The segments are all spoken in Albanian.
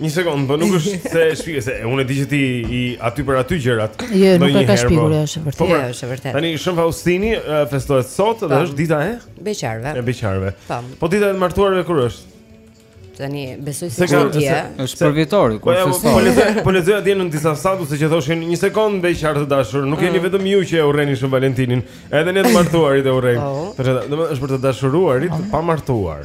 Një sekond, po nuk është se shpikë se unë e di që ti i aty për aty gjërat. Jo, nuk e ka shpikur, po. është vërtet. Po, pra, është vërtet. Tani Shën Faustini festohet sot dhe është dita e beqarëve. E beqarëve. Po. Po dita e martuarve kur është? Tani besoj se kjo dita është për vjetorin, kur po, festohet. Po lexoja, po lexoja atje në disa statuse që thoshin një sekond beqarë të dashur, nuk jeni mm. vetëm ju që e urreni Shën Valentinin, edhe ne të martuarit e urrejmë. Po. Domethënë është për të dashuruarit pa martuar.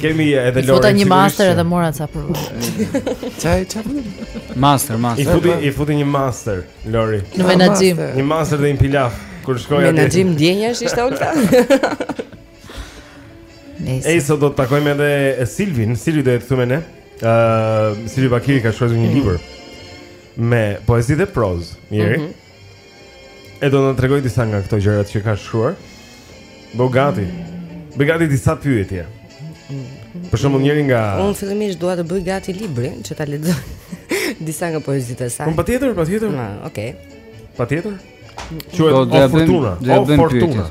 Kemi edhe Lori. Futa një master edhe mora ca për. Çaj çaj. Master, master. I futi i futi një master Lori. Në menaxhim. Një master dhe një pilaf kur shkoi atje. Menaxhim ndjenjash ishte Olta. Nëse Ej, sot do të takojmë edhe Silvin, Silvi do të thumë ne. Ëh, uh, Silvi Bakiri ka shkruar një mm. libër me poezi dhe prozë, mirë. Mm -hmm. E do na tregojë disa nga këto gjërat që ka shkruar Bëj gati Bëj gati disa pyetje Për shembull njëri nga Unë fillimisht dua të bëj gati librin Që ta lexoj Disa nga poezitë e saj Po patjetër, patjetër Ma, okay. Patjetër? Quhet o fortuna O fortuna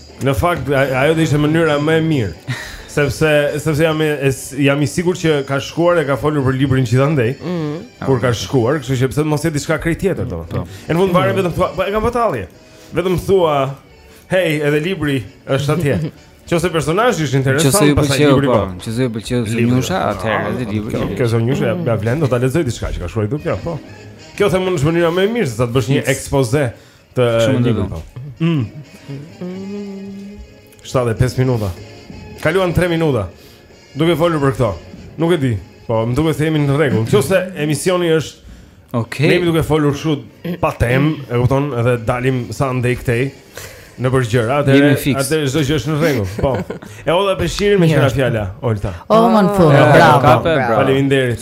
Në fakt ajo do ishte mënyra më e mirë. Sepse sepse jam jam i sigurt që ka shkuar e ka folur për librin gjithandej. Mm -hmm. Kur ka shkuar, kështu që pse mos e diçka krejt tjetër domethënë. Në fund fare vetëm thua, po e kam batalje. Vetëm thua, hey, edhe libri është atje. Qoftë se personazhi është interesant, qoftë se ju pëlqeu libri po. po. Qoftë se ju pëlqeu Zonjusha, ah, atëherë edhe libri. Kjo Zonjusha ja mm. vlen, do ta lexoj diçka që ka shkruar këtu, po. Kjo them unë është mënyra më e mirë se sa të bësh një ekspoze Të libër po. Mm. 75 minuta. Kaluan 3 minuta. Duke folur për këto. Nuk e di. Po, më duket se jemi në rregull. Nëse emisioni është Okay. Ne jemi duke folur kështu pa temë, e kupton, edhe dalim sa andej këtej nëpër gjëra, atëherë çdo gjë është në rregull. Po. E hodha peshirin me qira fjala, Olta. Oh, man, po. Bravo. Faleminderit.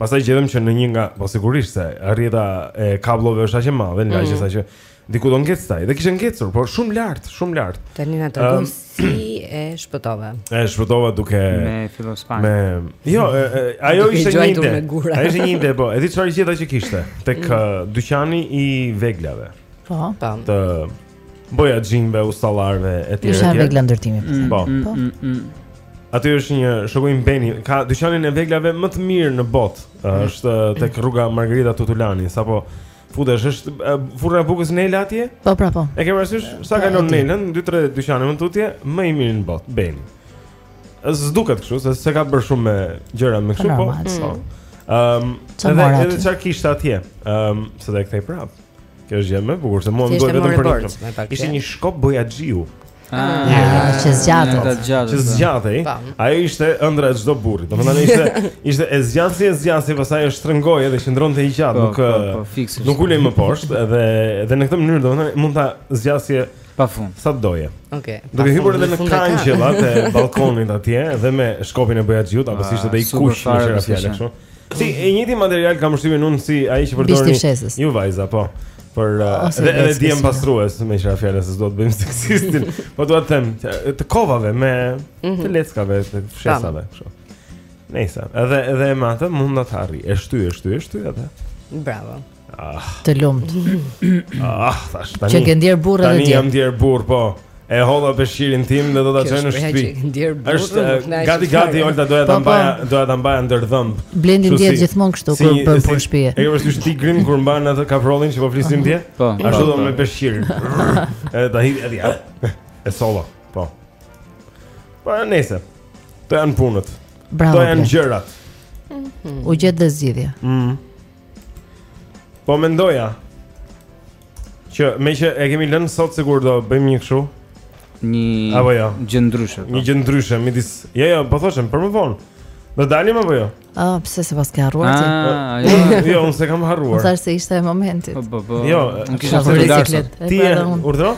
Pastaj gjetëm, që në një nga, po sigurisht se rrjeta e kabllove është aq e madhe, mm. lagje sa që diku do ngecte ai. Dhe kishte ngecur, por shumë lart, shumë lart. Tani na tregon um, si e shpëtova. E shpëtova duke me filispanjë. Me Jo, e, e, ajo ishte një ide. Ajo ishte një ide, po. E di çfarë gjeta që kishte tek mm. dyqani i veglave. Po, po. Të Bojaxhinjve, ustallarëve e tjerë. Ishte vegla ndërtimi. Mm, po. Mm, po. Mm, Aty është një shoku im Beni, ka dyqanin e veglave më të mirë në botë. Është tek rruga Margarita Tutulani, sapo futesh është furra e bukës Nela atje? Po, pra po. E ke parasysh sa po, kalon Nelën, 2-3 dyqane më tutje, më i mirë në botë, Beni. S'të duket kështu, se s'e ka bërë shumë me gjëra me kështu, po. Ëm, po. e di e di çfarë kishte atje? Ëm, se do e kthej prapë. Kjo është gjëja më e bukur, se mua më duhet vetëm për një. Ishte një shkop bojaxhiu. Ah, ah që zgjatet. Që zgjatet. Po. Ajo ishte ëndrra e çdo burri. Domethënë ishte ishte e zgjate si e zgjate, pastaj e shtrëngoje dhe qëndronte i gjatë, po, nuk po, eh, nuk ulej më poshtë dhe dhe në këtë mënyrë domethënë mund ta zgjasje pa fund. Sa doje. Okej. Do të hipur edhe në kangjellat e ballkonit atje dhe me shkopin e bojaxhiut apo ah, si ishte dhe i kuq me që ra fjala kështu. Si e njëti material kam përshtypjen unë si ai që përdorni ju vajza, po. Për uh, dhe edhe djem pastrues me që ra fjala se s'dua të bëjmë seksistin, po dua të them të kovave me mhm. të leckave, të fshesave, kështu. Nëse edhe edhe me atë mund ta arrij. E shtyj, e shtyj, e shtyj atë. Bravo. Ah. Të lumtë. Ah, tash tani. Je ndier burrë edhe ti. Tani jam ndier burrë, po. E solla peshirin tim dhe do ta çoj në shtëpi. Është gati gati Olta doja ta po, po. mbaja, doja ta mbaja ndër dhëmbë. Blendi ndihet gjithmonë kështu kur bën punë shtëpi. E ke parë ti drerin kur mban atë kaprollin që po flisim ti? Po. Ashtu do me peshirin. Edhe ta hidh aty. E solla. Po. Po nëse. Të janë punët. Bravo. Të janë gjërat. Mhm. U gjet dhe zgjidhja. Mhm. Po mendoja që me që e kemi lënë sot sikur do bëjmë një kështu një apo jo gjë ndryshe po. një gjë ndryshe midis jo jo po thosha për më vonë do dalim apo jo ah pse s'e paske harruar ti ah jo jo unë s'e kam harruar sa se ishte e momentit po po po jo unë kisha të larët ti urdhëro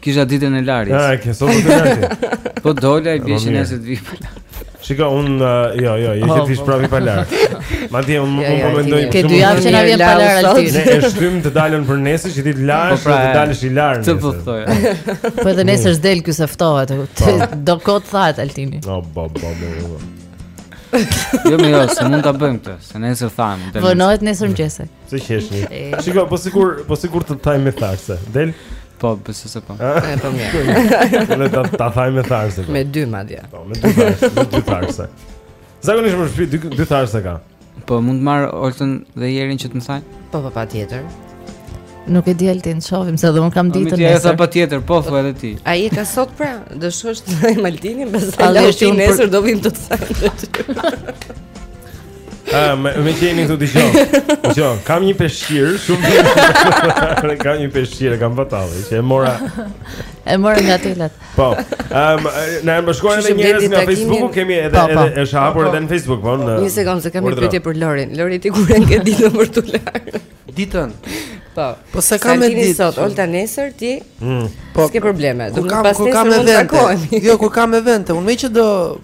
Kisha ditën e larjes. Ah, ke sot të larët. Po dola i pisët as të vi. Shiko un uh, jo jo, je ti vish prapë pa larë. Madje un un po mendoj ti. Ke dy javë që na vjen pa larë Altin. Ne e shtyjmë të dalën për nesër, që ti të lahesh, po pra, të dalësh i larë. Të po thoj. Po edhe nesër s'del ky se ftohet. Po. Do kohë të thahet Altini. O bo bo bo. Jo më jo, s'mund ta bëjmë këtë, se nesër thamë. Vonohet nesër mëngjes. Të qeshni. Shiko, po sikur, po sikur të thajmë me tharëse. Del. Po, besoj se po. Ah. E po mirë. Le ta ta thajmë me tharëse. po. Me dy madje. Po, me dy tharëse, me dy tharëse. Zakonisht në shpi dy, dy tharëse ka. Po mund të marr Oltën dhe Jerin që të më thajnë? Po po patjetër. Nuk e di Altin, shohim se dhe unë kam Po, ditën Mitja, e sa nesër. patjetër, po thua edhe ti. Ai e ka sot pra, do shkosh të thajmë Altinin, pastaj Altin, Altin unë për- nesër do vim të të thajmë. Ah, më më jeni këtu dëgjoj. Dëgjoj, kam një peshqir shumë mirë. Ne kam një peshqir, kambatalie, që e mora. E mora nga telat. Po. Ehm, na janë bashkuar edhe njerëz nga Facebooku, kemi edhe po, po. edhe është po, hapur edhe në Facebook, po. Një sekondë, se kam një pyetje për Lorin. Lori ti kur e ke ditën për t'u larë? Ditën. Po. Po se kam ditë sot, Olta nesër ti. Mm. Po. S'ke probleme. Domethënë pasnesër mund të takohemi. Jo, kur kam evente, unë më që do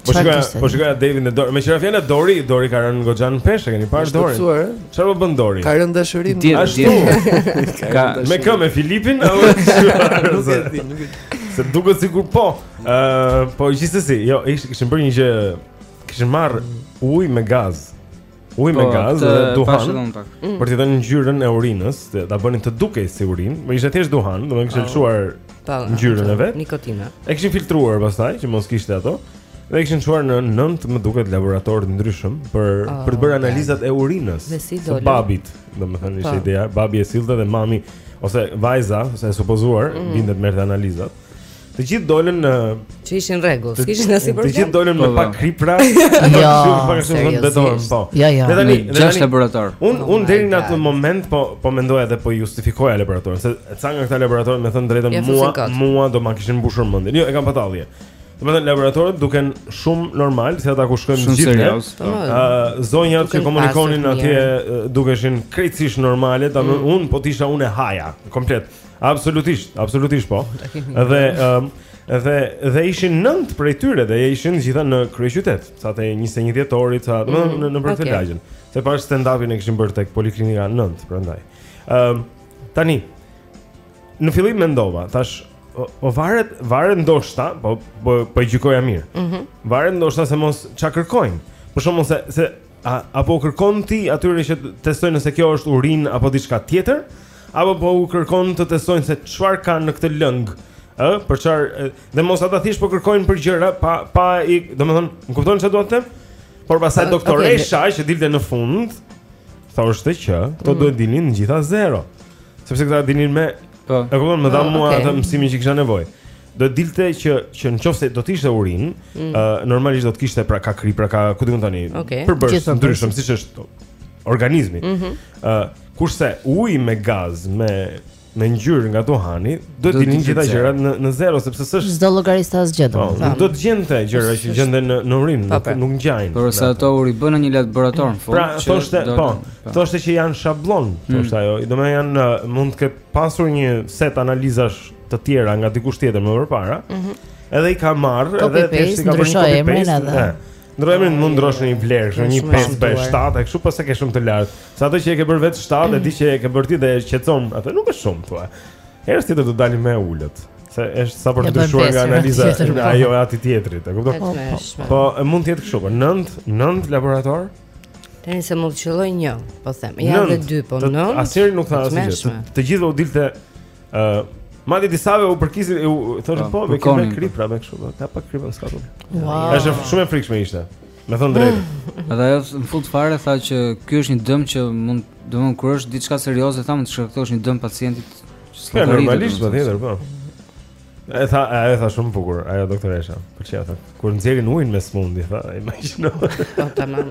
Po shikoj, po shikoj Devin e Dorin. Meqë ra fjala Dori, Dori ka rënë goxhan në peshë, keni parë Dorin? Çfarë po bën Dori? Ka rënë në dashuri. Ashtu. Me kë, me Filipin apo nuk e di, nuk e di. Se duket sikur po. Ë, po gjithsesi, jo, ishte kishin bërë një gjë, kishin marr ujë me gaz. Ujë me po, gaz dhe duhan mm. Për t'i dhënë ngjyrën e urinës Ta bënin të dukej si urinë Po ishte thjesht duhan Domethënë kishte lëshuar ngjyrën e vet Nikotina E kishin filtruar pastaj Që mos kishte ato Dhe e kishin çuar në nëntë më duket laboratorë të ndryshëm Për, oh, për të bërë analizat e urinës Dhe si dole Së babit Domethënë ishte po. ideja Babi e sillte dhe mami Ose vajza Ose e supozuar mm. Vinte të merrte analizat Të gjithë dolën që ishin në rregull, s'kishin asnjë problem. Të gjithë dolën me po, pak po. kripra, jo, pak ashtu në beton, po. Ja, ja. Dhe tani, dhe tani laboratorë. Un oh un deri në atë moment po po mendoja dhe po justifikoja laboratorin, se ca nga këta laboratorë me thënë të drejtën mua, mua do ma kishin mbushur mendin. Jo, e kam patallje. Do të thënë laboratorët duken shumë normal, si ata ku shkojnë gjithë ne. Po. Ëh, zonjat që komunikonin atje dukeshin krejtësisht normale, tamam mm. un po t'isha unë e haja komplet. Absolutisht, absolutisht po. Dhe ëm um, dhe dhe ishin nëntë prej tyre dhe ishin të gjithë në kryeqytet, ca te 21 dhjetori, ca mm -hmm. në nëpër okay. lagje. Se pashë stand-upin e kishin bërë tek poliklinika nëntë, prandaj. Ëm um, tani në fillim mendova, thashë o, o varet varet ndoshta, po po, po e gjykoja mirë. Mm -hmm. Varet ndoshta se mos ça kërkojnë. Për shembull se se A po u kërkon ti atyre që të testojnë nëse kjo është urinë apo diçka tjetër? Apo po u kërkon të testojnë se çfarë ka në këtë lëng? Ë, për çfarë? Dhe mos ata thjesht po kërkojnë për gjëra pa pa i, domethënë, më kupton çfarë dua të them? Por pastaj doktoresha okay. që dilte në fund thoshte që këto mm. duhet të dilnin të gjitha zero. Sepse këta dilnin me, po. e kupton, më dha oh, mua okay. atë mësimin që kisha nevojë. do të dilte që që nëse do të ishte urinë, ë mm. uh, normalisht do të kishte pak kri, pak a, ku di un tani, okay. përbërës të ndryshëm siç është organizmi. Ë mm -hmm. uh, kurse uji me gaz, me me ngjyrë nga duhani, do të dilnin të gjitha gjërat në në zero sepse s'është s'do llogarisht as gjë do. Po, nuk do të gjente gjëra që gjenden në në urinë, nuk nuk ngjajnë. Por ça ato u ribënë në një laborator në fund. Pra, thoshte, po, po, thoshte që janë shabllon, mm. thoshte ajo. Domethënë janë mund të ketë pasur një set analizash të tjera nga dikush tjetër më përpara. Ëh. Mm -hmm. Edhe i ka marr, edhe thjesht i ka bërë një copy-paste. Ndroj emrin mund të ndrosh një vlerë, kështu një 5 për 7, kështu pastaj e ke shumë të lartë. Sa ato që e ke bërë vetë 7 e di që e ke bërë ti dhe e qetson, a, nuk është shumë thua. Herës tjetër do dali më e ulët, se është sa për të ndryshuar nga analiza po. ajo e atij tjetrit, e kupton? Po, po, po mund të jetë kështu, po 9, 9 laborator. Tani se mund të qëllojë 1, po them. Ja edhe 2, po 9. Asnjëri nuk tha asgjë. Të gjithëve u dilte Ë, madje disave u përkasin, u thoshin po, me kemi kripra me kështu, ka pak kripra sa po. Është shumë e frikshme ishte. Me thënë të drejtën. Edhe ajo në fund fare tha që ky është një dëm që mund, domthonë kur është diçka serioze tha mund të shkaktosh një dëm pacientit. Po normalisht po tjetër po. E tha, e tha shumë bukur, ajo doktoresha. Për çfarë tha? Kur nxjerrin ujin me sëmundje, tha, imagjino. Po tamam.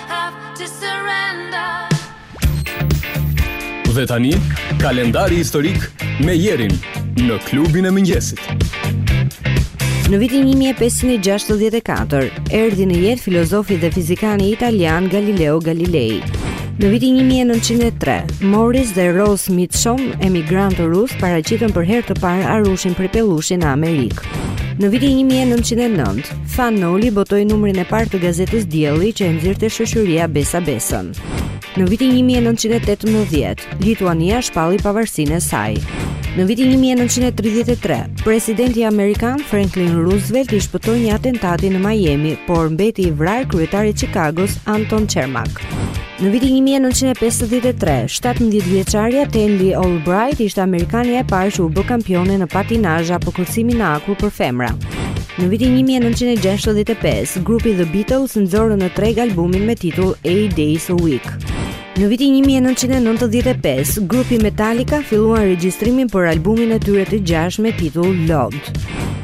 Dhe tani, kalendari historik me Jerin në klubin e mëngjesit. Në vitin 1564, erdhi në jetë filozofi dhe fizikani italian Galileo Galilei. Në vitin 1903, Morris dhe Rose Michtom, emigrantë rusë, paraqitën për herë të parë arushin prej pellushi në Amerikë. Në vitin 1909, Fan Noli botoi numrin e parë të gazetës Dielli që e nxirrte shoqëria Besa Besën. Në vitin 1918, Lituania shpalli pavarësinë e saj. Në vitin 1933, presidenti amerikan Franklin Roosevelt i shpëtoi një atentati në Miami, por mbeti i vrarë kryetari i Chicagos, Anton Cermak. Në vitin 1953, 17 vjeçarja Tenley Albright ishte amerikanja e parë që u bë kampione në patinazh apo kërcimin në akull për femra. Në vitin 1965, grupi The Beatles nxorën në treg albumin me titull Eight Days a Week. Në vitin 1995, grupi Metallica filluan regjistrimin për albumin e tyre të gjashtë me titull Load.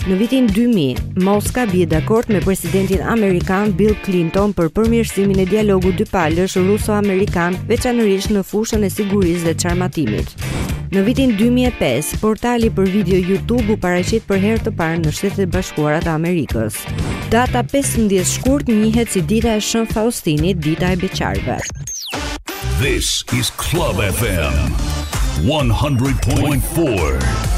Në vitin 2000, Moska bie dakord me presidentin amerikan Bill Clinton për përmirësimin e dialogut dypalësh ruso-amerikan, veçanërisht në fushën e sigurisë dhe çarmatimit. Në vitin 2005, portali për video YouTube u paraqit për herë të parë në Shtetet e Bashkuara të Amerikës. Data 15 shkurt njihet si dita e Shën Faustinit, dita e beqarëve. This is Club FM 100.4.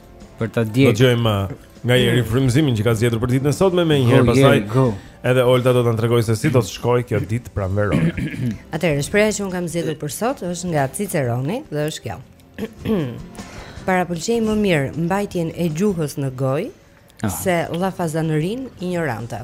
Për ta djeg. Do dëgjojmë uh, nga Jeri frymëzimin që ka zgjedhur për ditën e sotme menjëherë pastaj. Edhe Olta do të na tregojë se si do të shkojë kjo ditë pranverore. Atëherë, shprehja që unë kam zgjedhur për sot është nga Ciceroni dhe është kjo. Parapëlqej më mirë mbajtjen e gjuhës në gojë se llafazanërinë injorante.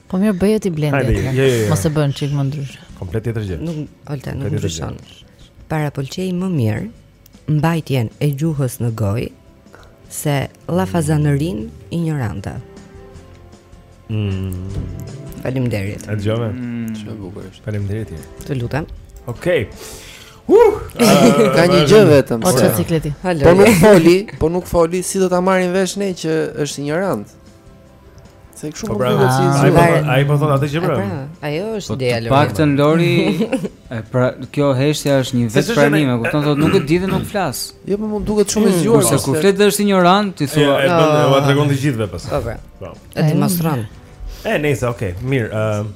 Po mirë bëje ti Blendi atë. Jo, jo, jo. Mos e bën çik më ndryshe. Komplet tjetër gjë. Nuk Olta nuk ndryshon. Parapëlqej më mirë mbajtjen e gjuhës në gojë se llafazanërinë injorante. Mm. Faleminderit. E dëgjove? Mm. Shumë bukur është. Faleminderit. Të lutem. Okej. Uh, ka një gjë vetëm. Po çicikleti. Po nuk foli, po nuk foli si do ta marrim vesh ne që është injorant. Se kështu mund të bëhet si zë. Po, pra, ai po thotë atë që bën. Ajo është po, ideja Lori. Paktën Lori. E pra, kjo heshtja është një vetëpranim, e kupton thotë nuk e di dhe nuk flas. Jo, po mund duket shumë e zgjuar. Kurse kur flet është injorant, ti thua. E bën, e ua tregon të gjithëve pas. Po, pra. Po. E demonstron. E nejse, okay, mirë. Ëm,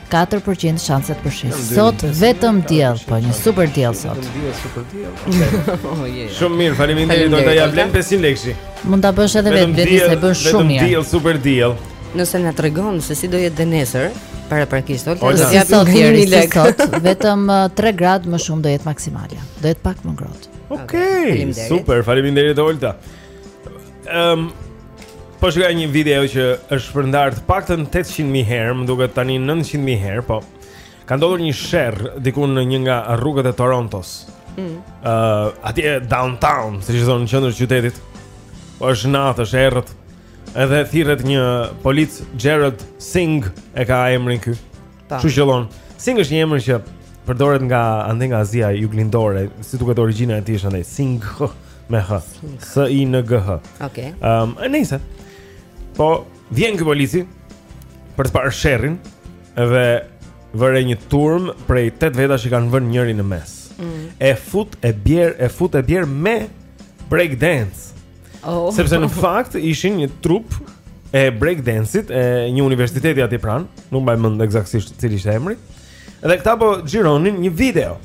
4% shanset për shi. Sot vetëm diell, po një super diell sot. Vetëm diell, super diell. Oh, shumë mirë, faleminderit. Do të ja vlen 500 lekësh. Mund ta bësh edhe vetë, vetëm se e bën shumë mirë. Vetëm diell, super diell. Nëse na tregon se si do jetë dhe nesër, paraprakisht, do të ja bëj një herë lek. Sot vetëm 3 uh, gradë më shumë do jetë maksimale. Do jetë pak më ngrohtë. Okej, super, faleminderit Olta. Ehm, Po shikoj një video që është shpërndarë të paktën 800.000 herë, më duket tani 900.000 herë, po. Ka ndodhur një sherr diku në një nga rrugët e Torontos. Ëh, mm. uh, atje downtown, siç thonë në qendër të qytetit. Po është natë, është errët. Edhe thirret një polic Gerald Singh e ka emrin ky. Kështu qëllon. Singh është një emër që përdoret nga andej nga Azia Juglindore, si duket origjina e tij është andej Singh me h. S i n g h. Okej. Ehm, okay. um, nejse. Po vjen ky polici për të parë sherrin dhe vë re një turmë prej 8 vetash që kanë vënë njërin në mes. Mm. E fut e bjerë, e fut e bjerë me break dance. Oh. Sepse në fakt ishin një trupë e break dance-it e një universiteti aty pranë, nuk mbaj mend eksaktësisht cili ishte emri. Dhe këta po xhironin një video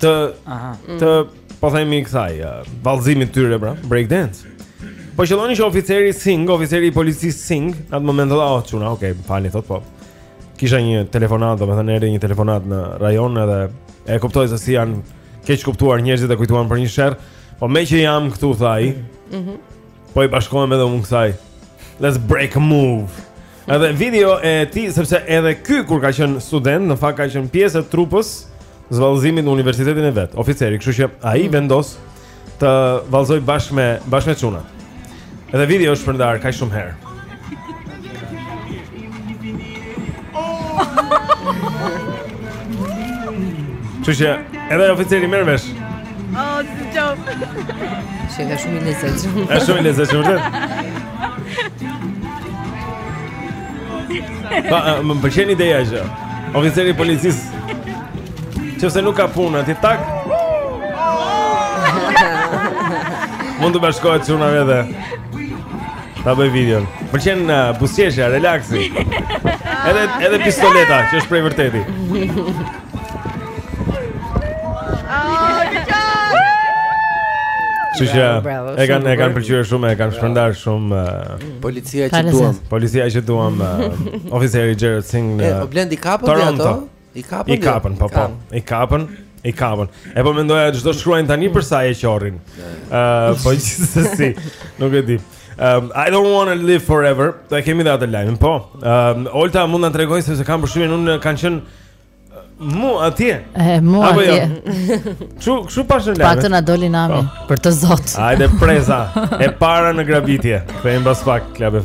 të Aha. të po themi kësaj vallëzimit të tyre pra, break dance. Po qëlloni që oficeri Singh, oficeri i policisë Singh, në atë moment thotë, "Oh, çuna, okay, më falni thotë po." Kisha një telefonatë, domethënë erdhi një telefonatë në rajon edhe e kuptoj se si janë keqkuptuar njerëzit e kujtuan për një sherr. Po meqë jam këtu, tha ai mm -hmm. Po i bashkohem edhe unë kësaj Let's break a move Edhe video e tij, sepse edhe ky kur ka qenë student Në fakt ka qenë pjesë e trupës së vallëzimit në universitetin e vet Oficeri, kështu që ai mm -hmm. vendos të vallëzojë bashkë me, bashkë me çuna Edhe video është shpërndarë kaq shumë herë. Kështu që edhe oficeri merr vesh. Oh, si çau. Sa shumë i lezetshëm. Është shumë i lezetshëm vërtet. Pa, më pëlqen ideja që oficeri i policisë Që se nuk ka punë, ti tak. Mund të bashkohet çuna dhe. Ta bëj videon. Më pëlqen uh, buzëqeshja, relaksi. Edhe edhe pistoleta që është prej vërteti. Shuja, e kanë e kanë pëlqyer shumë, e kanë shpërndarë shumë uh, policia që duam. Policia që duam, uh, oficeri Gerard Singh. Po Blendi kapën ato? I kapën. I kapën, po po. I kapën. I kapën. E po mendoja ç'do shkruajnë tani për sa e qorrin. Ë, po gjithsesi, nuk e di. Um, I don't want to live forever. Do e kemi dhe atë lajmin, po. Um, Olta mund ta tregojë se se kam përshtypjen unë kanë qenë uh, mu atje. E mu Apo jo? atje. Çu, jo? çu pa shën lajm. Patë na doli nami po. për atë zot. Hajde preza. E para në grabitje. Kthehem pas pak Club e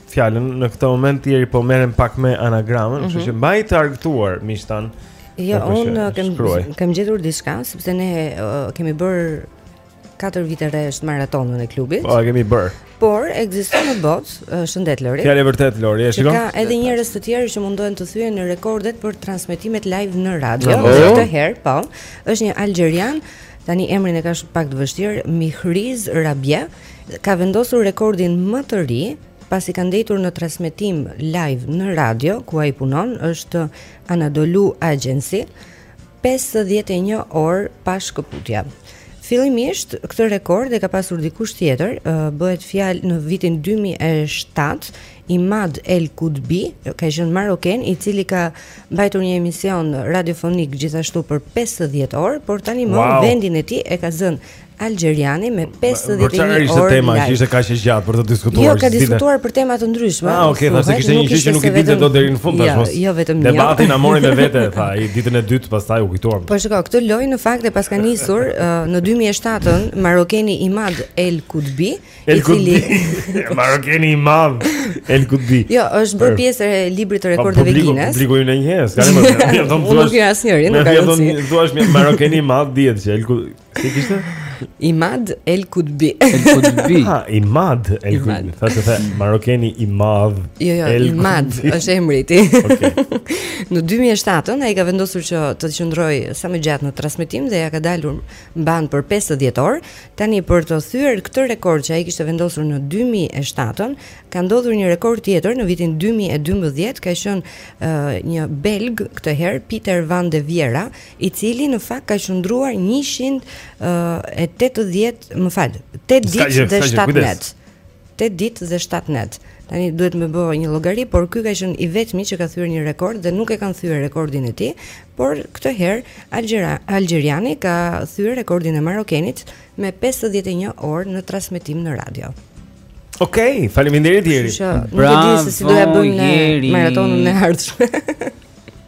fjalën. Në këtë moment Jeri po merret pak me anagramën, mm -hmm. kështu që mbaji të argëtuar miqtë tanë. Jo, unë uh, kam kam gjetur diçka sepse ne uh, kemi bërë 4 vite rresht maratonën e klubit. Po, e kemi bërë. Por ekziston në botë, uh, shëndet Lori. Fjalë vërtet Lori, e shikon? Ka edhe njerëz të tjerë që mundohen të thyejnë rekordet për transmetimet live në radio. Oh. Këtë herë, po, është një algjerian, tani emrin e ka pak të vështirë, Mihriz Rabia. ka vendosur rekordin më të ri pasi ka ndenjur në transmetim live në radio ku ai punon është Anadolu Agency 51 orë pa shkëputje. Fillimisht këtë rekord e ka pasur dikush tjetër, bëhet fjalë në vitin 2007, Imad El Kudbi, ka qenë maroken i cili ka mbajtur një emision radiofonik gjithashtu për 50 orë, por tani më wow. vendin e tij e ka zënë Algjeriani me 51 orë. Por çfarë ishte tema që ishte kaq e gjatë për të diskutuar. Jo, ka diskutuar për tema të ndryshme. Ah, okay, thashë se kishte një gjë që nuk e dinte dot deri në fund tashmë. Jo, jo vetëm një. Debatin na mori me vete, tha, i ditën e dytë pastaj u kujtuam. Po shikoj, këtë lojë në fakt e paska nisur në 2007-ën marokeni Imad El Kudbi, i cili marokeni Imad El Kudbi. Jo, është bërë pjesë e librit të rekordeve Guinness. Publiku i ndonjëherë, s'ka më. Unë nuk jam asnjëri, nuk ka rëndësi. Thua është një marokeni i madh dihet që El Kudbi Si kishte? Imad El Kudbi. El Kudbi. Ha, Imad El Kudbi. Thashë se the marokeni i madh. Jo, jo, El Imad është emri i tij. Okej. Në 2007-ën ai ka vendosur që të qëndrojë sa më gjatë në transmetim dhe ia ka dalur mbanë për 50 orë. Tani për të thyer këtë rekord që ai kishte vendosur në 2007-ën, ka ndodhur një rekord tjetër në vitin 2012, ka qenë uh, një belg këtë herë Peter Van de Veire, i cili në fakt ka qëndruar 100, 80, më fal, 8 ditë dhe 7 net. 8 ditë dhe 7 net. Tani duhet me bë një llogari, por ky ka qenë i vetmi që ka thyer një rekord dhe nuk e kanë thyer rekordin e tij, por këtë herë Algjera, Algjeriani ka thyer rekordin e Marokenit me 51 orë në transmetim në radio. Okej, okay, faleminderit Jeri. Bravo, nuk e di se si do ja bëjmë maratonën e ardhshme.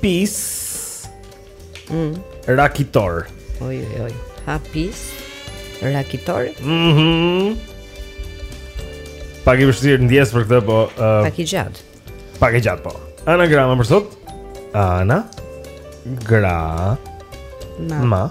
Pis. Mm. Rakitor Oj, oj, oj Hapis Rakitor mm -hmm. Pak i vështirë ndjes për këtë, po uh, Pak i gjatë Pak i gjatë, po Anagrama për sot Ana Gra Ma Ma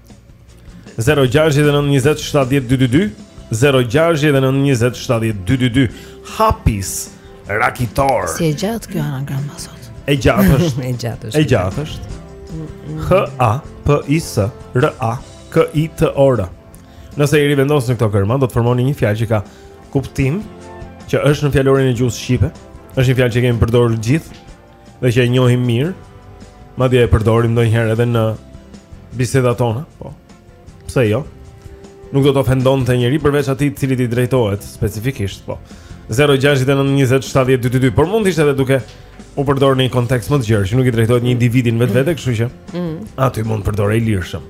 0-6-9-27-12-2 0-6-9-27-12-2 Hapis Rakitor Si e gjatë kjo anagrama sot E gjatë është E gjatë është E gjatë është H-A-P-I-S-R-A-K-I-T-O-R Nëse i rivendosni këto gërma Do të formoni një fjalë që ka kuptim Që është në fjalorin e gjuhës shqipe është një fjalë që kemi përdorur gjithë dhe që e njohim mirë, madje e përdorim ndonjëherë edhe në bisedat tona, po. Pse jo? Nuk do të ofendonte njeri përveç atij të cilit i drejtohet specifikisht, po. 0692070222, por mund të ishte edhe duke u përdorur në një kontekst më të gjerë, që nuk i drejtohet një individi në vetvete, kështu që. Mm. Aty mund të përdorej lirshëm.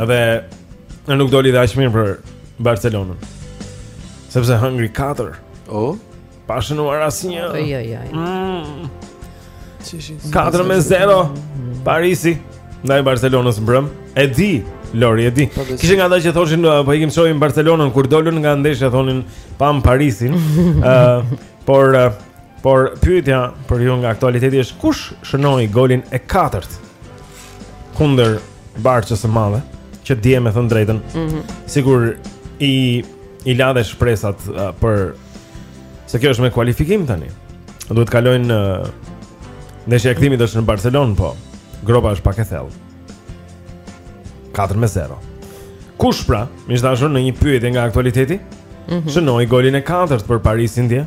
Edhe nuk doli dhe aq mirë për Barcelonën Sepse hëngri 4 O? Oh? Pa shënuar asnjë Oj, oj, oj mm. 4 me 0 Parisi Ndaj Barcelonës mbrëm E di Lori e di. Po, Kishte nga ata që thoshin uh, po ikim shohim Barcelonën kur dolën nga ndeshja thonin pam Parisin. Ëh, uh, por uh, por pyetja për ju nga aktualiteti është kush shënoi golin e katërt? kundër Barçës së Madhe, që dje me thënë të drejtën. Mm -hmm. Sikur i la dhe shpresat uh, pse kjo është me kualifikim tani. Duhet të kalojnë në uh, ndeshja e kthimit është në Barcelonë, po. Gropa është pak e thellë. 4 me 0. Kush pra, miq të dashur në një pyetje nga aktualiteti? Mm -hmm. Shënoi golin e katërt për Parisin dje.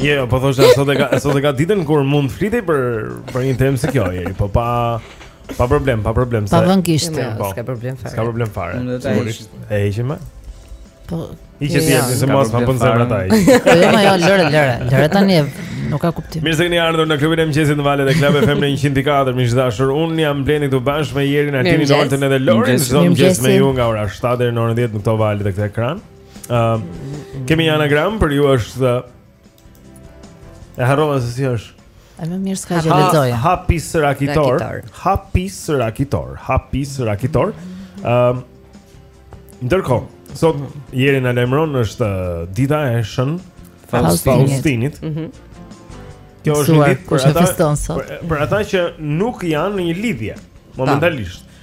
Jo, jo, po thoshte sot e ka sot e ka ditën kur mund të flitej për për një temë si kjo, jeri, po pa pa problem, pa problem. Pa vën kishte, jo, po. s'ka problem fare. S'ka problem fare. Sigurisht. E heqim. Po. I që ti jeni se mos kanë punë zemra taj. Po jo, jo, lëre, lëre. Lëre tani nuk ka kuptim. Mirë se keni ardhur në klubin e mëngjesit në valët e Club FM në 104, miq të dashur. Un jam Blendi këtu bashkë me Jerin, Artinin, Oltën edhe Lorin. Çdo mëngjes me ju nga ora 7 deri në orën 10 në këto valë te ky ekran. Ëm kemi një anagram për ju është e harrova se si është. Ai më mirë s'ka gjë lexoje. Happy Srakitor. Happy Srakitor. Happy Srakitor. Ëm ndërkohë, sot Jeri na lajmëron është dita e shën Faustinit. Mhm. Kjo është një ditë për ata, festojnë sot. Për ata që nuk janë në një lidhje momentalisht.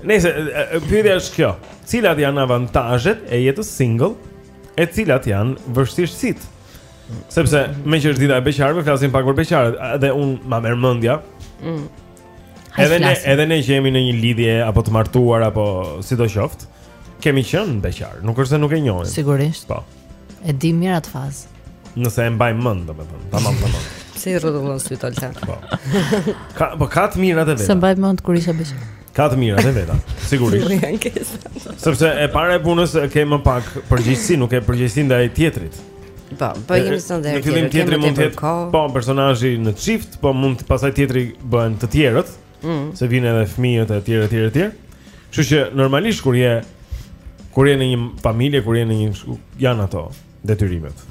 Nëse pyetja është kjo, cilat janë avantazhet e jetës single, e cilat janë vështirësitë? Sepse meqë është dita e beqarëve, flasim pak për beqarët dhe unë ma merr mendja. Mm. Edhe ne, edhe ne që jemi në një lidhje apo të martuar apo sidoqoftë, kemi qenë beqarë, nuk është se nuk e njohim. Sigurisht. Po. E di mirë atë fazë. Nëse e mbaj mend, domethënë, tamam, tamam. Si rrotullon sytë Olta. Po. Ka, po ka të mirat e veta. S'e mbaj mend kur isha beqar. Ka të mirat e veta, sigurisht. Sepse e para e punës ke më pak përgjegjësi, nuk ke përgjegjësi ndaj tjetrit. Po, po jemi sonë dhe tjetri. Në fillim tjetri mund të jetë po personazhi në çift, po mund të pastaj tjetri bëhen të tjerët. Mm. Se vijnë edhe fëmijët e tjerë e tjerë e tjerë. Kështu që normalisht kur je kur je në një familje, kur je në një janë ato. detyrimet.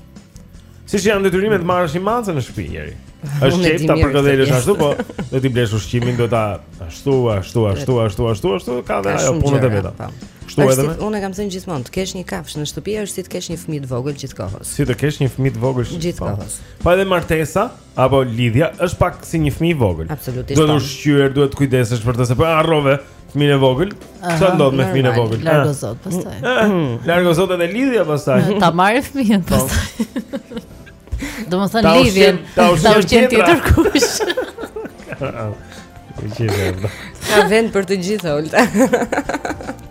Siç janë detyrimet të marrësh një mace në shpi njeri është qejf ta përkëdhelësh ashtu po do t'i blesh ushqimin Do ta ashtu, ashtu, ashtu, ashtu, ashtu, ashtu Ka dhe ajo punët e veta po. Kështu edhe me Unë e kam thënë gjithmonë Të kesh një kafshë në shtëpi është si të kesh një fëmijë të vogël gjithë kohës Si të kesh një fëmijë të vogël gjithë kohës Po edhe martesa apo lidhja është pak si një fëmijë i vogël. Absolutisht. Duhet ushqyer, duhet të kujdesesh për të se po harrove fëmijën e vogël. Çfarë ndodh me fëmijën e vogël? Largo ah. zot pastaj. Ah, ah. hmm. Largo zot edhe lidhja pastaj. Ta marrin fëmijën po. pastaj. Domethën lidhjen, ta ushqen tjetër kush. Ka vend për të gjithë, Olta.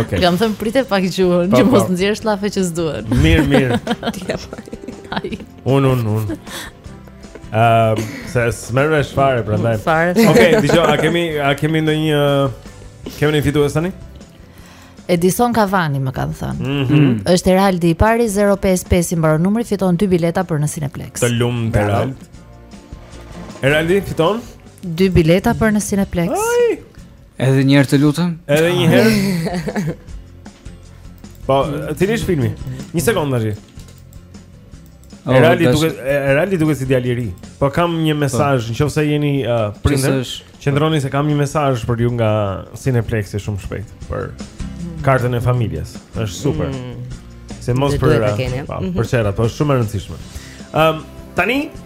Okej. Kam thënë prite pak gjuhën, Po, që mos nxjerrësh llafe që s'duhen. Mirë, mirë. Ai. Un un un. Ehm, se s'merr vesh fare prandaj. Fare. Okej, dëgjoj, a kemi a kemi ndonjë kemi një fitues tani? Edison Cavani më kanë thënë. Mhm. Është Eraldi i pari 055 i mbaron numri fiton dy bileta për në Cineplex. Të lumtë Eraldi. Eraldi, fiton? Dy bileta për në Cineplex. Edhe një herë të lutem? Edhe një herë. Po, cili është filmi? Një sekondë tash. Oh, Eraldi duket Eraldi duket si djalë i ri. Po kam një po. mesazh, në qoftë se jeni uh, prindër, qëndroni se kam një mesazh për ju nga Cineplex shumë shpejt për kartën e familjes. Është super. Mm. Sidomos për uh, po, për çera, po është shumë e rëndësishme. Ëm um, tani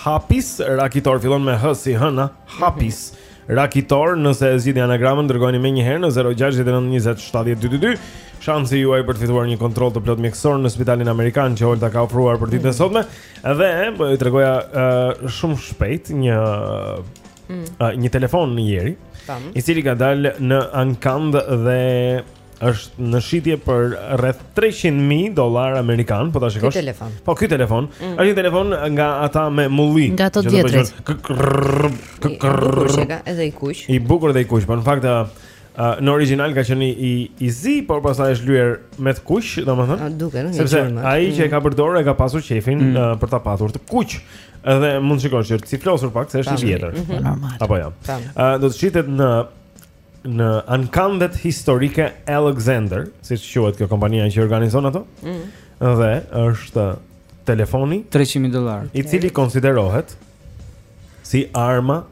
Hapis, rakitor, fillon me hë si hëna, hapis. Mhm. Rakitor, nëse e zgjidhni anagramën, dërgojeni menjëherë në 069 20 70 222. Shansi juaj për të fituar një kontroll të plot mjekësor në spitalin amerikan që Olta ka ofruar për ditën e mm. sotme dhe po ju tregoj uh, shumë shpejt një uh, një telefon njeri. I cili ka dalë në ankand dhe është në shitje për rreth 300.000 dollarë amerikanë, po ta shikosh. Ky telefon. Po ky telefon, mm. është një telefon nga ata me mulli. Nga ata të vjetrit. Edhe i kuq. I bukur dhe i kuq, po në fakt në origjinal ka qenë i i zi, por pastaj është lyer me të kuq, domethënë. A duket, nuk e di. Sepse ai që e mm. ka përdorur e ka pasur qejfin mm. për ta pasur të kuq. Edhe mund të shikosh që është ciflosur pak se është i vjetër. Mhm. Normal. Apo jo. Ë do të shitet në në Ankandet Historike Alexander, siç quhet kjo kompania që i organizon ato, mm. dhe është telefoni 300.000 dollarë, i cili konsiderohet si arma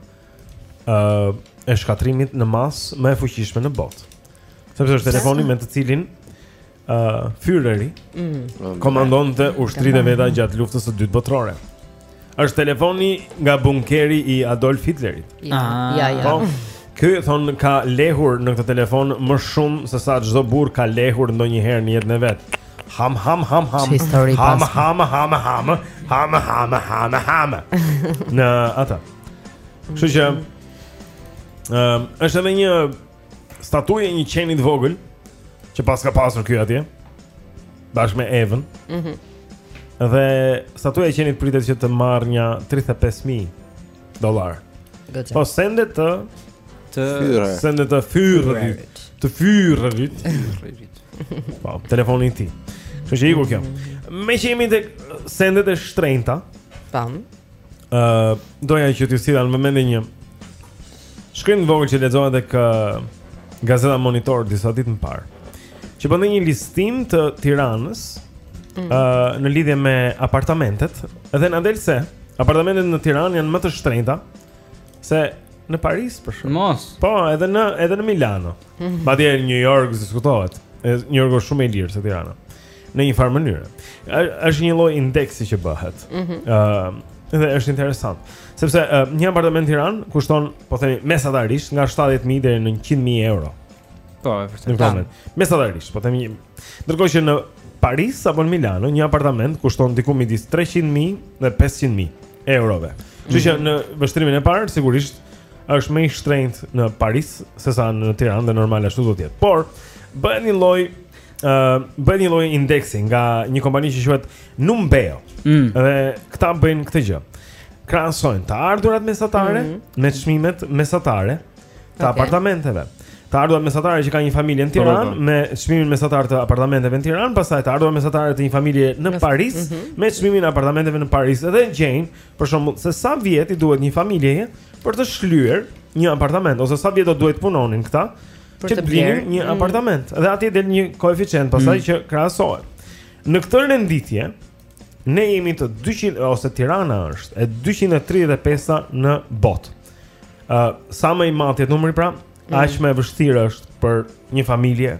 uh, e shkatërrimit në masë më e fuqishme në botë. Sepse është telefoni me të cilin uh, Führeri mm. komandonte ushtritë e veta gjatë luftës së dytë botërore. Është telefoni nga bunkeri i Adolf Hitlerit. Ja, ah. ja, ja. Po, Ky thonë ka lehur në këtë telefon më shumë se sa çdo burrë ka lehur ndonjëherë në jetën e vet. Ham ham ham ham. Ham ham ham ham. Ham ham ham ham. Në atë. Kështu që ëm është edhe një statuja e një qeni të vogël që paska pasur ky atje bashkë me Evën. Mhm. Mm dhe statuja e qenit pritet që të marrë nja 35000 dollarë. Gëtë. Po sendet e Führerit. Sendet e Führerit. Të Führerit. Të Führerit. Po, telefoni i tij. Kështu që iku kjo. Meqë jemi te sendet e shtrenjta Tam Ë, uh, doja që t'ju sillja në vëmendje një shkrim të vogël që lexova tek uh, Gazeta Monitor disa ditë më parë. Që bënte një listim të Tiranës ë mm. uh, në lidhje me apartamentet dhe na del se apartamentet në Tiranë janë më të shtrenjta se në Paris për shkak. Mos. Po, edhe në edhe në Milano. Madje në New York diskutohet. New York është shumë më i lirë se Tirana. Në një farë mënyrë. Është një lloj indeksi që bëhet. Ëh, mm -hmm. uh, dhe është interesant, sepse uh, një apartament në Tiranë kushton, po themi, mesatarisht nga 70.000 deri në 100.000 euro. Po, e vërtetë. Mesatarisht, po themi, ndërkohë që në Paris apo në Milano një apartament kushton diku midis 300.000 dhe 500.000 eurove. Kështu që mhm. në vështrimin e parë sigurisht është më i shtrenjtë në Paris sesa në Tiranë dhe normal ashtu do të jetë. Por bëhet një lloj ë uh, bëjnë një lloj indeksi nga një kompani që quhet Numbeo. Mm. Dhe këta bëjnë këtë gjë. Krahasojnë të ardhurat mesatare mm -hmm. me çmimet mesatare të okay. apartamenteve. Të ardhurat mesatare që ka një familje në Tiranë po, po, po. me çmimin mesatar të apartamenteve në Tiranë, pastaj të ardhurat mesatare të një familje në Paris mm -hmm. me çmimin e apartamenteve në Paris dhe gjejnë për shembull se sa vjet i duhet një familjeje për të shlyer një apartament ose sa vjet do duhet punonin këta për të blerë një mm. apartament. Dhe atje del një koeficient pastaj mm. që krahasohet. Në këtë renditje ne jemi të 200 ose Tirana është e 235-a në botë. Ë uh, sa më i madh të jetë numri pra, mm. aq më e vështirë është për një familje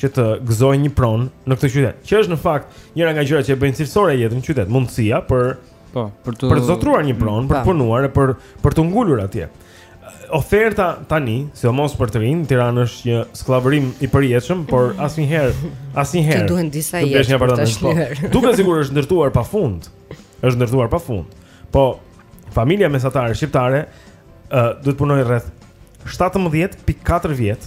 që të gëzojë një pronë në këtë qytet. Që është në fakt njëra nga gjërat që e bëjnë cilësore jetën në qytet, mundësia për Po, për të për të zotruar një pronë, për të punuar e për për t'u ngulur atje. Oferta tani, sidomos për të rinj, Tirana është një skllavërim i përjetshëm, por mhm. asnjëherë, asnjëherë. Të duhen disa jetë. Të blesh një apartament. Po, duket sikur është ndërtuar pafund. Është ndërtuar pafund. Po, familja mesatare shqiptare ë uh, duhet të punojë rreth 17.4 vjet.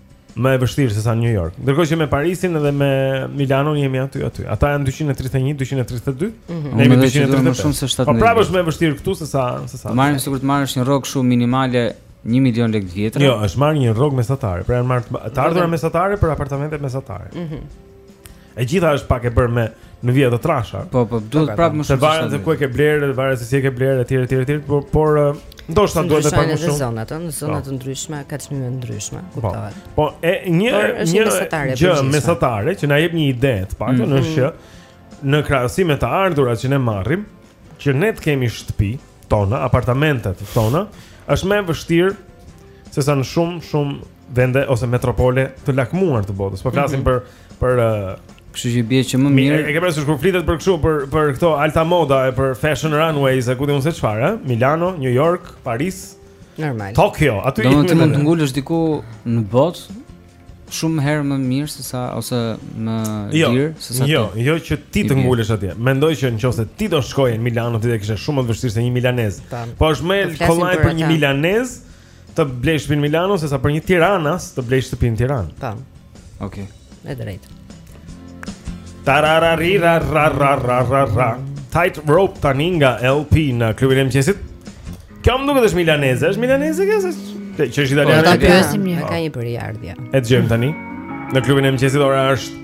më e vështirë se sa në New York. Ndërkohë që me Parisin dhe me Milanon jemi aty aty. Ata janë 231, 232. Mm -hmm. Ne jemi 235. Më shumë se 17. Po prapë është më e vështirë këtu se sa se sa. Marrim sikur të marrësh një rrogë shumë minimale 1 milion lekë të vjetra. Jo, është marrë një rrogë mesatare. Pra janë marrë të ardhura mesatare për apartamente mesatare. Mhm. Mm E gjitha është pak e bërë me në vija të trasha. Po, po, duhet prapë më shumë. Varet se ku e ke blerë, varet se si e ke blerë etj etj etj, por por ndoshta duhet të paguash më shumë. Në zonat, në zona po. të ndryshme ka çmime të ndryshme, po. kuptohet. Po, e një një gjë mesatare që na jep një ide të paktën mhm. është që në krahasim me të ardhurat që ne marrim, që ne të kemi shtëpi tona, apartamentet tona, është më e vështirë se sa në shumë shumë vende ose metropole të lakmuar të botës. Po flasim mm -hmm. për për uh, kështu që bie që më mirë. E ke parasysh kur flitet për kështu për për këto alta moda e për fashion runways e ku di unë se çfarë, eh? Milano, New York, Paris. Normal. Tokyo, aty do të mund të ngulesh diku në botë shumë herë më mirë se sa ose më jo, lirë se sa jo, ti. Jo, jo që ti të ngulesh atje. Mendoj që nëse ti do shkoje në Milano ti do të kishe shumë më të vështirë se një milanez. Po është më kollaj për një milanez Të blejë shtëpinë në Milano sesa për një Tiranas të blejë shtëpinë në Tiranë. Po. Okej. Okay. Me të drejtë. Tararari ra ra ra ra ra ra. Tightrope tani nga LP në klubin e mëngjesit. Kjo më duket është milaneze, është milaneze kjo se që është italiane. Po, ta pyesim një ka një prejardhje. E dëgjojmë tani. Në klubin e mëngjesit ora është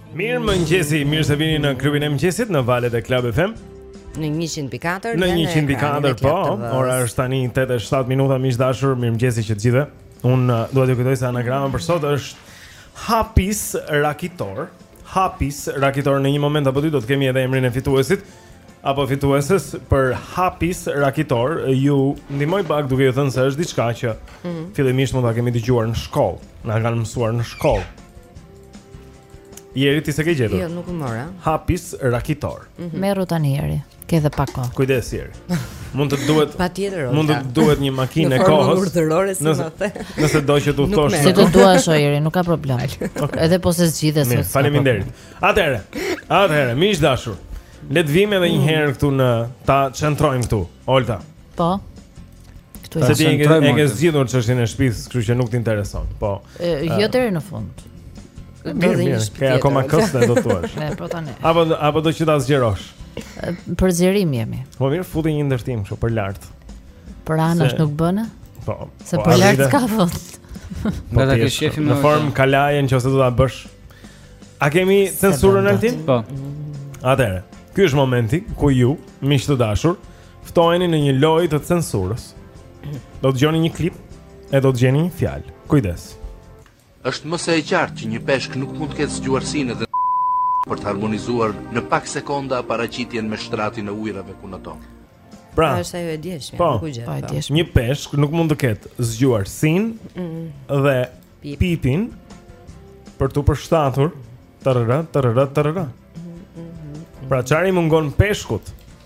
Mirëmëngjesi, mirë se vini në klubin e mëngjesit në valët e Club FM Në 100.4 Në 100.4, po, ora është tani 8 e 7 minuta, miq të dashur, mirë mëngjesi që të gjithëve. Unë uh, duhet t'ju kujtoj se anagrama për sot është Hapis Rakitor Hapis Rakitor në një moment apo dy do të kemi edhe emrin e fituesit Apo fitueses për Hapis Rakitor Ju ndihmoj pak duke ju thënë se është diçka që mm -hmm. fillimisht mund të kemi dëgjuar në shkollë Na e kanë mësuar në shkollë Jeri ti s'e ke gjetur. Jo, nuk e mora. Hapis rakitor. Mm -hmm. Merru tani Jeri. Ke edhe pak kohë. Kujdes Jeri. Mund të duhet Patjetër. Mund të duhet një makinë e kohës. Urdhërore si më the. Nëse do që të udhëtosh. Nëse të duash Jeri, nuk ka problem. Okay. Edhe po s'e zgjidhe. Mirë, faleminderit. Atëherë. Atëherë, miq të dashur. Le të vijmë edhe një mm. herë këtu në ta centrojmë këtu. Olta. Po. Këtu se ti e ke e ke zgjidhur çështjen e shtëpisë, kështu që nuk të intereson. Po. Jo deri në fund. Mirë, mirë. Ka akoma kosto do të thuash. Ne po tani. Apo apo do që ta zgjerosh. Për zgjerim jemi. Po mirë, futi një ndërtim kështu për lart. Për anash nuk bënë? Po. Se po, për lart s'ka fund. Po, pa ta shohim në formë kalaje nëse do ta bësh. A kemi censurën Altin? Po. Atëherë, ky është momenti ku ju, miq të dashur, ftoheni në një lojë të censurës. Do dëgjoni një klip e do të gjeni një fjalë. Kujdes. Është më se e qartë që një peshk nuk mund të ketë zgjuarsinë dhe për të harmonizuar në pak sekonda paraqitjen me shtratin e ujërave ku noton. Pra, pra, është ajo e djeshme, po, nuk u gjet. Po, e djeshme. Një peshk nuk mund të ketë zgjuarsinë mm. dhe Pip. pipin për t'u përshtatur tërra tërra tërra. Mm, mm, mm, pra ça i mungon peshkut?